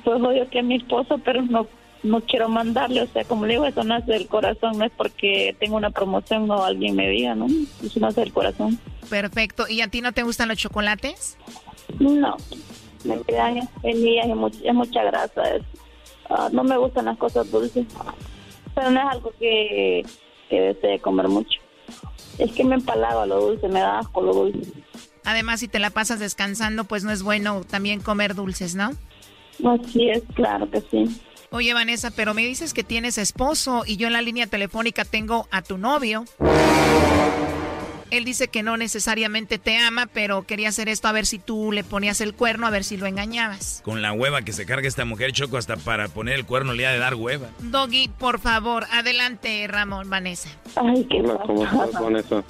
Pues obvio que a mi esposo, pero no no quiero mandarle, o sea, como le digo, eso nace del corazón, no es porque tengo una promoción o alguien me diga, ¿no? Eso nace del corazón. Perfecto. ¿Y a ti no te gustan los chocolates? No, me quedan semillas y mucha, mucha grasa. Ah, no me gustan las cosas dulces, pero no es algo que, que desee comer mucho. Es que me empalaga lo dulce, me da asco lo dulce. Además, si te la pasas descansando, pues no es bueno también comer dulces, ¿no? Así es, claro que sí. Oye, Vanessa, pero me dices que tienes esposo y yo en la línea telefónica tengo a tu novio. Él dice que no necesariamente te ama, pero quería hacer esto a ver si tú le ponías el cuerno, a ver si lo engañabas. Con la hueva que se carga esta mujer, Choco, hasta para poner el cuerno le ha de dar hueva. Doggy, por favor, adelante, Ramón, Vanessa. Ay, qué Hola, ¿cómo estás, Vanessa?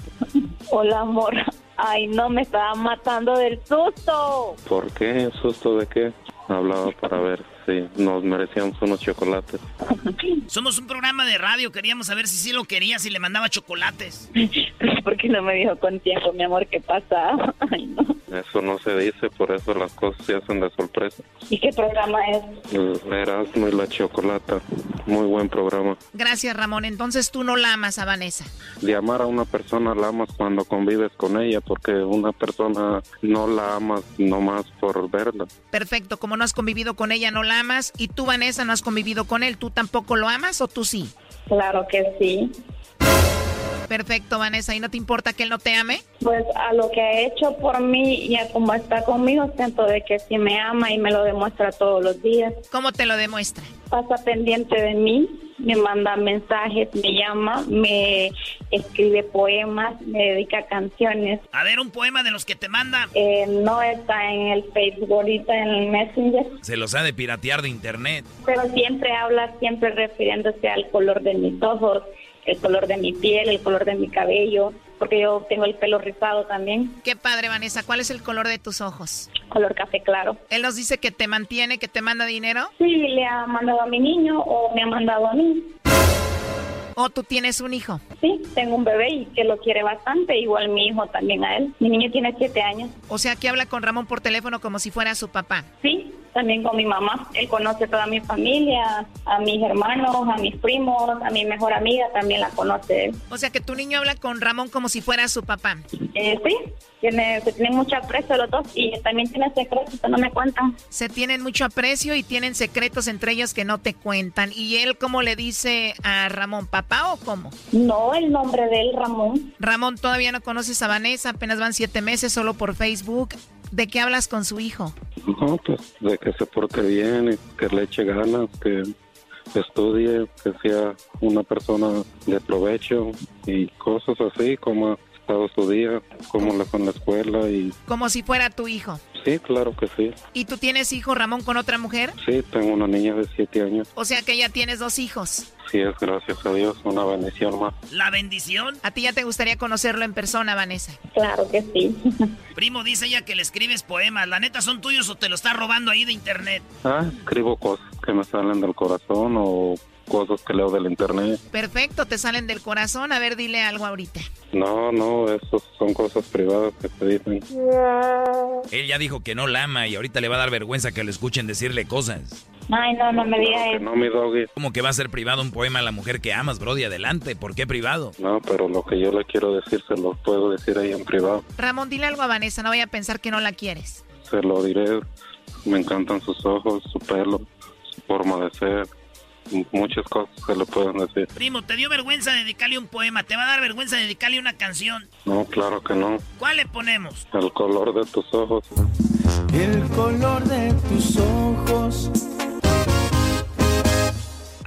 Hola, amor. Ay, no, me estaba matando del susto. ¿Por qué? ¿Susto de qué? Hablaba para ver si nos merecíamos unos chocolates. Somos un programa de radio, queríamos saber si sí lo quería, si le mandaba chocolates. ¿Por qué no me dijo con tiempo, mi amor, qué pasa? Ay, no. Eso no se dice, por eso las cosas se hacen de sorpresa. ¿Y qué programa es? Erasmo y la Chocolata. Muy buen programa. Gracias, Ramón. Entonces tú no la amas a Vanessa. De amar a una persona la amas cuando convives con ella, porque una persona no la amas nomás por verla. Perfecto, como no has convivido con ella, no la amas. Y tú, Vanessa, no has convivido con él, ¿tú tampoco lo amas o tú sí? Claro que sí. Perfecto, Vanessa. ¿Y no te importa que él no te ame? Pues a lo que ha hecho por mí y a cómo está conmigo, siento de que sí me ama y me lo demuestra todos los días. ¿Cómo te lo demuestra? Pasa pendiente de mí, me manda mensajes, me llama, me escribe poemas, me dedica canciones. A ver, un poema de los que te manda. Eh, no está en el Facebook ahorita, en el Messenger. Se los ha de piratear de internet. Pero siempre habla, siempre refiriéndose al color de mis ojos, el color de mi piel, el color de mi cabello, porque yo tengo el pelo rizado también. Qué padre, Vanessa. ¿Cuál es el color de tus ojos? Color café claro. ¿Él nos dice que te mantiene, que te manda dinero? Sí, le ha mandado a mi niño o me ha mandado a mí. ¿O tú tienes un hijo? Sí, tengo un bebé y que lo quiere bastante, igual mi hijo también a él. Mi niño tiene siete años. O sea, que habla con Ramón por teléfono como si fuera su papá. Sí, también con mi mamá. Él conoce toda mi familia, a mis hermanos, a mis primos, a mi mejor amiga también la conoce O sea que tu niño habla con Ramón como si fuera su papá. Eh, sí, tiene, se tienen mucho aprecio los dos y también tiene secretos que no me cuentan. Se tienen mucho aprecio y tienen secretos entre ellos que no te cuentan. ¿Y él cómo le dice a Ramón, papá o cómo? No, el nombre de él, Ramón. Ramón, todavía no conoces a Vanessa, apenas van siete meses solo por Facebook. ¿De qué hablas con su hijo? No, pues de que se porte bien, que le eche ganas, que estudie, que sea una persona de provecho y cosas así como estado su día, como le fue en la escuela y... Como si fuera tu hijo. Sí, claro que sí. ¿Y tú tienes hijo, Ramón, con otra mujer? Sí, tengo una niña de siete años. O sea que ya tienes dos hijos. Sí, es gracias a Dios, una bendición más. ¿La bendición? ¿A ti ya te gustaría conocerlo en persona, Vanessa? Claro que sí. Primo, dice ella que le escribes poemas. ¿La neta son tuyos o te lo está robando ahí de internet? Ah, escribo cosas que me salen del corazón o cosas que leo del internet. Perfecto, te salen del corazón. A ver, dile algo ahorita. No, no, eso son cosas privadas que te dicen. Él ya dijo que no la ama y ahorita le va a dar vergüenza que le escuchen decirle cosas. Ay, no, no me digas eso. No, mi doggy. ¿Cómo que va a ser privado un poema a la mujer que amas, Brody? Adelante, ¿por qué privado? No, pero lo que yo le quiero decir se lo puedo decir ahí en privado. Ramón, dile algo a Vanessa, no vaya a pensar que no la quieres. Se lo diré. Me encantan sus ojos, su pelo, su forma de ser. Muchas cosas se le pueden decir. Primo, ¿te dio vergüenza dedicarle un poema? ¿Te va a dar vergüenza dedicarle una canción? No, claro que no. ¿Cuál le ponemos? El color de tus ojos. El color de tus ojos.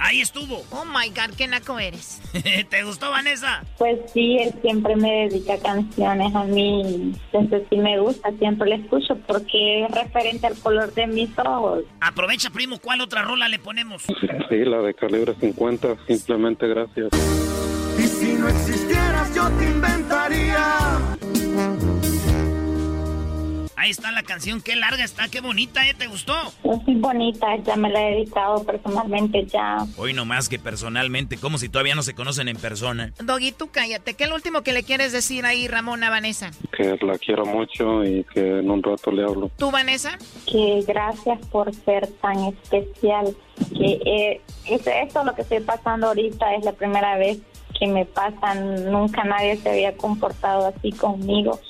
Ahí estuvo. Oh my God, qué naco eres. ¿Te gustó, Vanessa? Pues sí, él siempre me dedica canciones a mí. Entonces sí me gusta, siempre le escucho porque es referente al color de mis ojos. Aprovecha, primo, ¿cuál otra rola le ponemos? Sí, la de calibre 50, simplemente gracias. Y si no existieras, yo te inventaría. Ahí está la canción, qué larga está, qué bonita, ¿eh? ¿Te gustó? Muy bonita, ya me la he dedicado personalmente ya. Hoy no más que personalmente, como si todavía no se conocen en persona. Doggy, tú cállate. ¿Qué es lo último que le quieres decir ahí, Ramón, a Vanessa? Que la quiero mucho y que en un rato le hablo. ¿Tú, Vanessa? Que gracias por ser tan especial. Que eh, es esto lo que estoy pasando ahorita es la primera vez que me pasan. Nunca nadie se había comportado así conmigo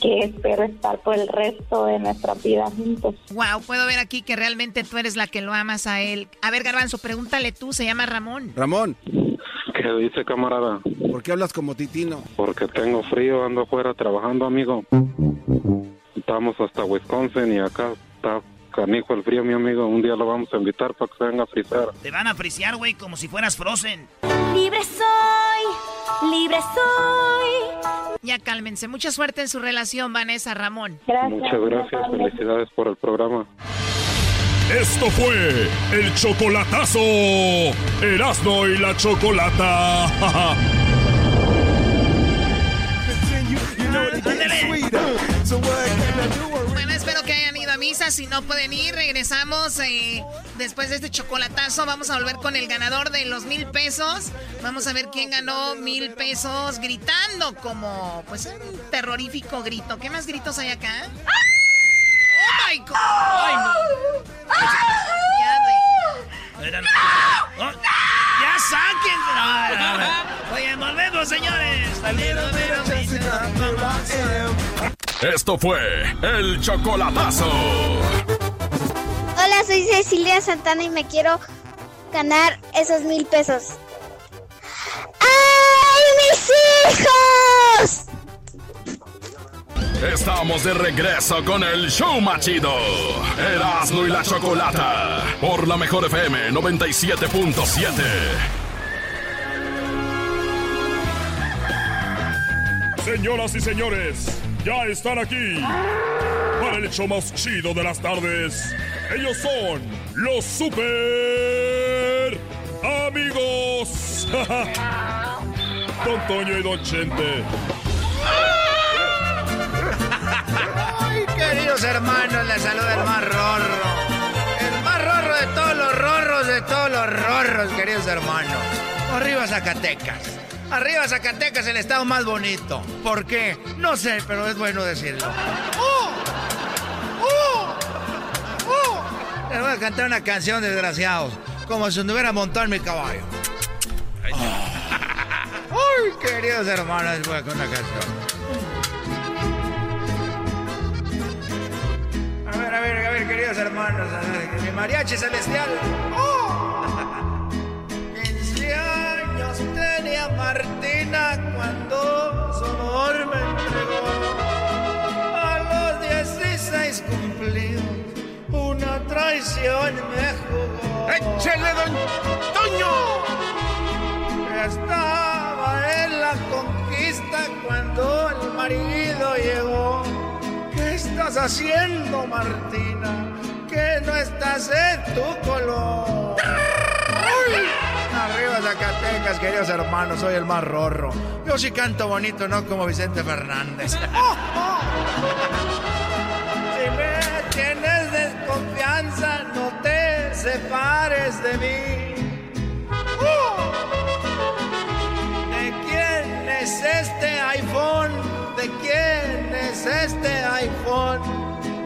que espero estar por el resto de nuestra vida juntos. Wow, puedo ver aquí que realmente tú eres la que lo amas a él. A ver, Garbanzo, pregúntale tú, se llama Ramón. Ramón. ¿Qué dice, camarada? ¿Por qué hablas como titino? Porque tengo frío, ando afuera trabajando, amigo. Estamos hasta Wisconsin y acá está canijo el frío, mi amigo. Un día lo vamos a invitar para que se venga a frizar. Te van a frisear, güey, como si fueras Frozen. Libre soy, libre soy. Ya cálmense. Mucha suerte en su relación, Vanessa Ramón. Muchas gracias. Felicidades por el programa. Esto fue el chocolatazo. Erasno y la chocolata. Bueno, misa. Si no pueden ir, regresamos. eh, después de este chocolatazo, vamos a volver con el ganador de los mil pesos. Vamos a ver quién ganó mil pesos gritando como, pues, un terrorífico grito. ¿Qué más gritos hay acá? ¡Oh, my God! ¡Ay, no! Ya, Era- Oh, ¡Ya saquen! No, no, no. Oye, volvemos, señores. Esto fue el chocolatazo. Hola, soy Cecilia Santana y me quiero ganar esos mil pesos. ¡Ay, mis hijos! Estamos de regreso con el show machido. Erasmo y la Chocolata. Por la mejor FM 97.7. Señoras y señores ya están aquí para el hecho más chido de las tardes. Ellos son los super amigos. Don Toño y Don Chente. Ay, queridos hermanos, les saluda el más rorro. El más rorro de todos los rorros, de todos los rorros, queridos hermanos. Arriba Zacatecas. Arriba Zacatecas, el estado más bonito. ¿Por qué? No sé, pero es bueno decirlo. ¡Oh! ¡Oh! ¡Oh! Les voy a cantar una canción, desgraciados. Como si hubiera montado en mi caballo. ¡Ay, queridos hermanos! Les voy a cantar una canción. A ver, a ver, a ver, queridos hermanos. A ver, mi mariachi celestial. ¡Oh! Martina cuando su amor me entregó. A los 16 cumplidos, una traición me jugó. ¡Échele, don Toño! Estaba en la conquista cuando el marido llegó. ¿Qué estás haciendo, Martina? Que no estás en tu color. ¡Ay! Arriba Zacatecas, queridos hermanos, soy el más rorro. Yo sí canto bonito, no como Vicente Fernández. Si me tienes desconfianza, no te separes de mí. ¡Uh! ¿De quién es este iPhone? ¿De quién es este iPhone?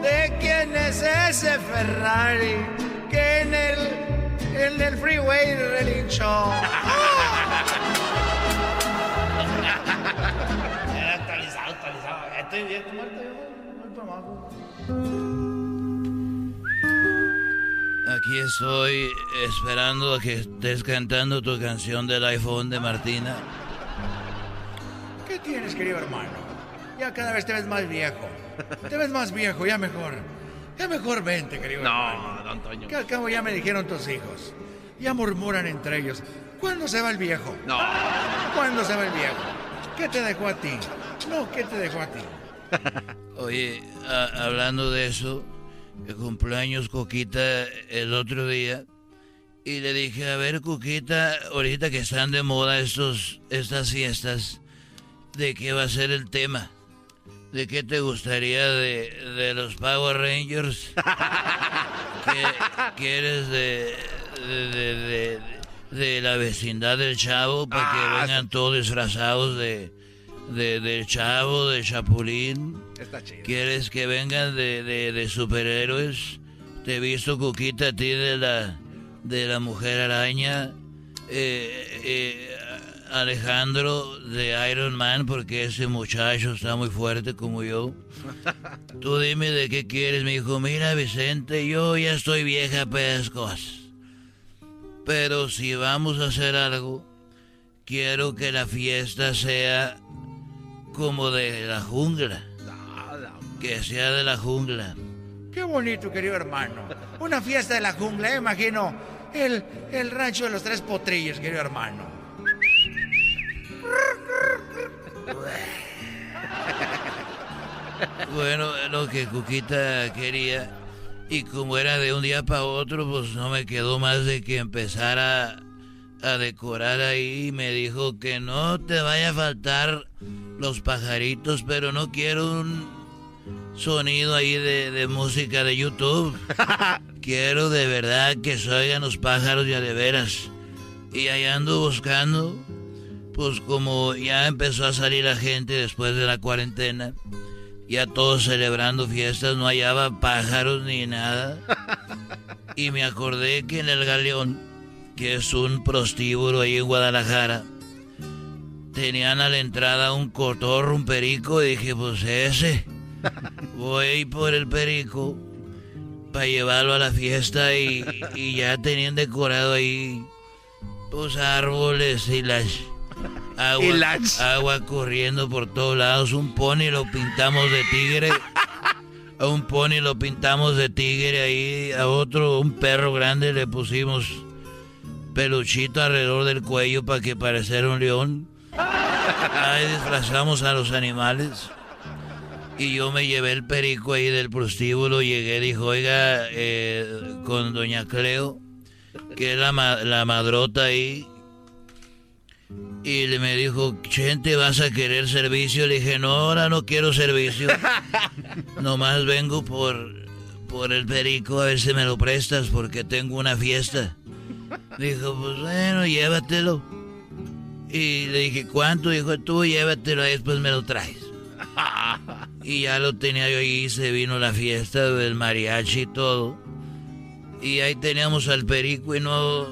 ¿De quién es ese Ferrari que en el, en el freeway relinchó? actualizado, actualizado. Estoy bien, para abajo. Aquí estoy esperando a que estés cantando tu canción del iPhone de Martina. ¿Qué tienes, querido hermano? Ya cada vez te ves más viejo. Te ves más viejo, ya mejor. Ya mejor vente, querido hermano. No, don Toño. Que al cabo ya me dijeron tus hijos. Ya murmuran entre ellos. ¿Cuándo se va el viejo? No. ¿Cuándo se va el viejo? ¿Qué te dejó a ti? No, ¿qué te dejó a ti? Oye, a- hablando de eso, que cumpleaños Coquita el otro día. Y le dije, a ver, Coquita, ahorita que están de moda estos, estas fiestas, ¿de qué va a ser el tema? ¿De qué te gustaría de, de los Power Rangers? ¿Que, que eres de, de, la vecindad del Chavo para que Ah, vengan todos disfrazados de, de, del Chavo, de Chapulín? Está chido. ¿Quieres que vengan de, de, de superhéroes? Te he visto, Cuquita, a ti de la, de la Mujer Araña. Eh, eh, Alejandro de Iron Man, porque ese muchacho está muy fuerte como yo. Tú dime de qué quieres, me dijo. Mira, Vicente, yo ya estoy vieja para esas cosas. Pero si vamos a hacer algo, quiero que la fiesta sea como de la jungla. Que sea de la jungla. Qué bonito, querido hermano. Una fiesta de la jungla, eh, imagino. El, el rancho de los tres potrillos, querido hermano. Bueno, lo que Cuquita quería. Y como era de un día para otro, pues no me quedó más de que empezar a, a decorar ahí. Y me dijo que no te vaya a faltar los pajaritos, pero no quiero un sonido ahí de, de música de YouTube. quiero de verdad que se oigan los pájaros ya de veras. Y ahí ando buscando, pues como ya empezó a salir la gente después de la cuarentena ya todos celebrando fiestas, no hallaba pájaros ni nada. Y me acordé que en el Galeón, que es un prostíbulo ahí en Guadalajara, tenían a la entrada un cotorro, un perico, y dije, pues ese, voy por el perico para llevarlo a la fiesta y, y ya tenían decorado ahí, pues árboles y las... Agua, agua corriendo por todos lados. Un pony lo pintamos de tigre. A un pony lo pintamos de tigre ahí. A otro, un perro grande, le pusimos peluchito alrededor del cuello para que pareciera un león. Ahí disfrazamos a los animales. Y yo me llevé el perico ahí del prostíbulo, llegué, dijo, oiga, eh, con doña Cleo, que es la, la madrota ahí. Y le me dijo, gente, ¿vas a querer servicio? Le dije, no, ahora no quiero servicio. Nomás vengo por, por el perico a ver si me lo prestas porque tengo una fiesta. Dijo, pues bueno, llévatelo. Y le dije, ¿cuánto? Dijo, tú llévatelo y después me lo traes. Y ya lo tenía yo ahí, se vino la fiesta del mariachi y todo. Y ahí teníamos al perico y no,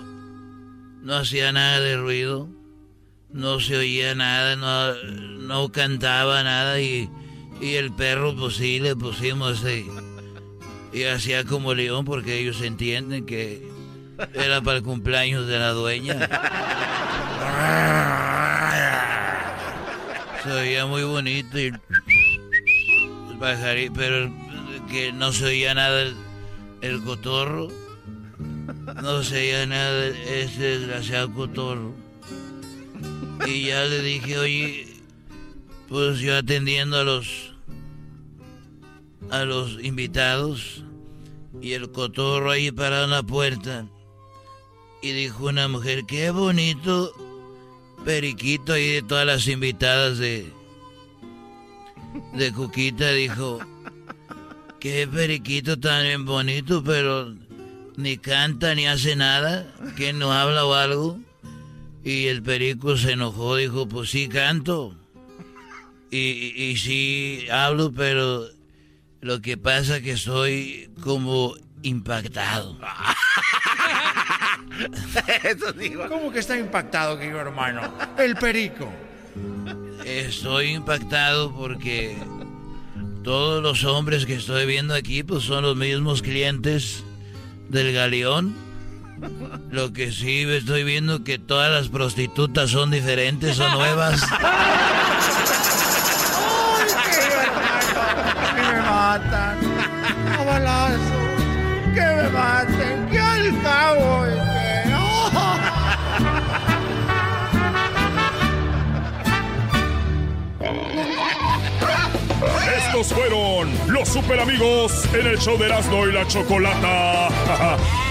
no hacía nada de ruido. No se oía nada, no, no cantaba nada y, y el perro pues sí le pusimos y hacía como león porque ellos entienden que era para el cumpleaños de la dueña. Se oía muy bonito y pero que no se oía nada el, cotorro. No se oía nada ese desgraciado cotorro. Y ya le dije, oye, pues yo atendiendo a los a los invitados y el cotorro ahí parado en la puerta. Y dijo una mujer, qué bonito periquito ahí de todas las invitadas de, de Cuquita dijo, qué periquito tan bonito, pero ni canta ni hace nada, que no habla o algo. Y el perico se enojó, dijo, pues sí canto. Y, y, sí hablo, pero lo que pasa es que estoy como impactado. ¿Cómo que está impactado, querido hermano? El perico. Estoy impactado porque todos los hombres que estoy viendo aquí pues son los mismos clientes del galeón. Lo que sí estoy viendo que todas las prostitutas son diferentes o nuevas. ¡Que me matan! ¡A balazo! ¡Que me maten! ¡Que al cabo! Estos fueron los super amigos en el show de Erasmo y la Chocolata.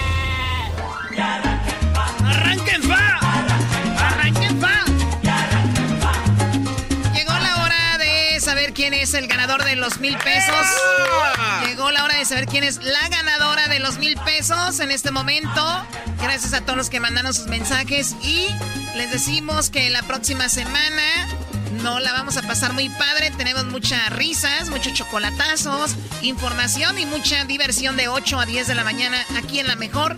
es el ganador de los mil pesos. Llegó la hora de saber quién es la ganadora de los mil pesos en este momento. Gracias a todos los que mandaron sus mensajes y les decimos que la próxima semana no la vamos a pasar muy padre. Tenemos muchas risas, muchos chocolatazos, información y mucha diversión de 8 a 10 de la mañana aquí en la mejor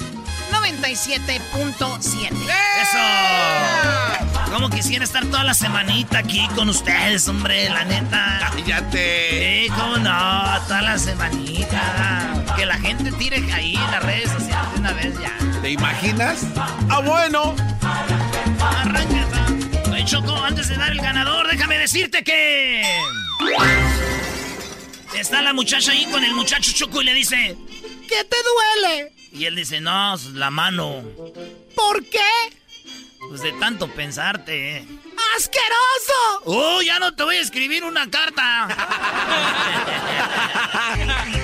97.7. ¡Eso! Como quisiera estar toda la semanita aquí con ustedes, hombre, la neta. Cállate. Sí, cómo no, toda la semanita. Que la gente tire ahí en las redes sociales de una vez ya. ¿Te imaginas? Ah, bueno. Arranca, Choco, antes de dar el ganador, déjame decirte que. Está la muchacha ahí con el muchacho Choco y le dice: ¿Qué te duele? Y él dice: No, la mano. ¿Por qué? Pues de tanto pensarte, eh. ¡Asqueroso! ¡Oh, ya no te voy a escribir una carta!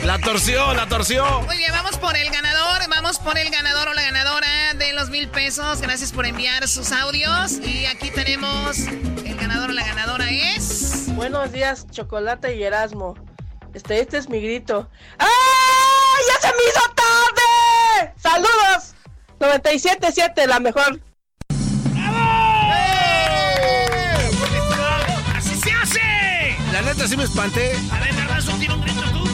la torció, la torció. Muy bien, vamos por el ganador. Vamos por el ganador o la ganadora de los mil pesos. Gracias por enviar sus audios. Y aquí tenemos el ganador o la ganadora es. Buenos días, Chocolate y Erasmo. Este, este es mi grito. ¡Ah! ¡Ya se me hizo tarde! ¡Saludos! 97.7, la mejor. Neta sí me espanté. A ver, Garbanzo, tira un grito tú.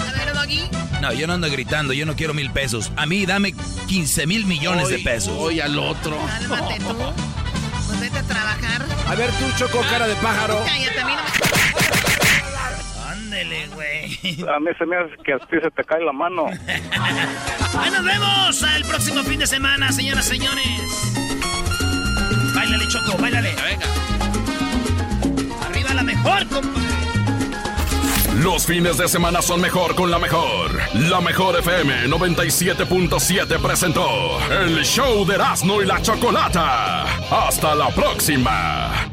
A ver, Doggy. No, yo no ando gritando, yo no quiero mil pesos. A mí dame 15 mil millones de pesos. Oye, al otro. Cálmate tú. Pues vete a trabajar. A ver tú, Choco, cara de pájaro. Cállate, a mí no me... Ándele, güey. A mí se me hace que a ti se te cae la mano. Ahí nos vemos el próximo fin de semana, señoras y señores. Báilale, Choco, báilale. Venga. Los fines de semana son mejor con la mejor. La mejor FM 97.7 presentó el show de Erasmo y la Chocolata. Hasta la próxima.